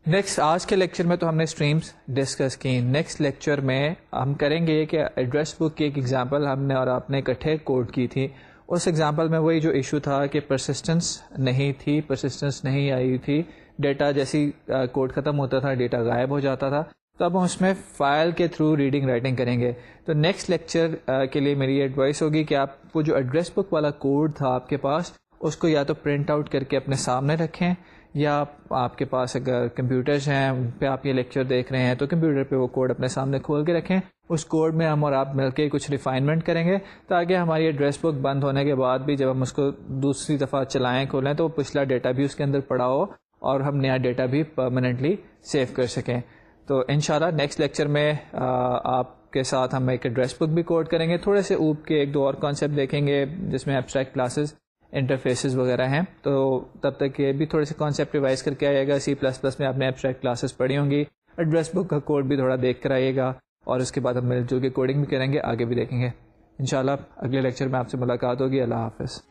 نیکسٹ آج کے لیکچر میں تو ہم نے اسٹریمس ڈسکس کی۔ نیکسٹ لیکچر میں ہم کریں گے کہ ایڈریس بک کی ایک ایگزامپل ہم نے اور آپ نے اکٹھے کوڈ کی تھی۔ اس ایگزامپل میں وہی جو ایشو تھا کہ پرسسٹنس نہیں تھی پرسسٹنس نہیں آئی تھی۔ ڈیٹا جیسی کوڈ ختم ہوتا تھا ڈیٹا غائب ہو جاتا تھا۔ تو اب ہم اس میں فائل کے تھرو ریڈنگ رائٹنگ کریں گے۔ تو نیکسٹ لیکچر کے لیے میری ایڈوائس ہوگی کہ آپ وہ جو ایڈریس بک والا کوڈ تھا آپ کے پاس، اس کو یا تو پرنٹ آؤٹ کر کے اپنے سامنے رکھیں۔ یا آپ کے پاس اگر کمپیوٹرز ہیں، ان پہ آپ یہ لیکچر دیکھ رہے ہیں، تو کمپیوٹر پہ وہ کوڈ اپنے سامنے کھول کے رکھیں۔ اس کوڈ میں ہم اور آپ مل کے کچھ ریفائنمنٹ کریں گے تاکہ ہماری ایڈریس بک بند ہونے کے بعد بھی جب ہم اس کو دوسری دفعہ چلائیں، کھولیں، تو وہ پچھلا ڈیٹا بھی اس کے اندر پڑا ہو اور ہم نیا ڈیٹا بھی پرماننٹلی سیو کر سکیں۔ تو انشاءاللہ نیکسٹ لیکچر میں آپ کے ساتھ ہم ایک ایڈریس بک بھی کوڈ کریں گے۔ تھوڑے سے اوپ کے ایک دو اور کانسیپٹ دیکھیں گے، جس میں ایبسٹریکٹ کلاسز انٹرفیسز وغیرہ ہیں، تو تب تک یہ بھی تھوڑے سے کانسیپٹ ریوائز کر کے آئے گا۔ سی پلس پلس میں آپ نے ایبسٹریکٹ کلاسز پڑھی ہوں گی۔ ایڈریس بک کا کوڈ بھی تھوڑا دیکھ کر آئیے گا۔ اور اس کے بعد ہم مل جل کے کوڈنگ بھی کریں گے، آگے بھی دیکھیں گے۔ انشاءاللہ، اگلے لیکچر میں آپ سے ملاقات ہوگی۔ اللہ حافظ۔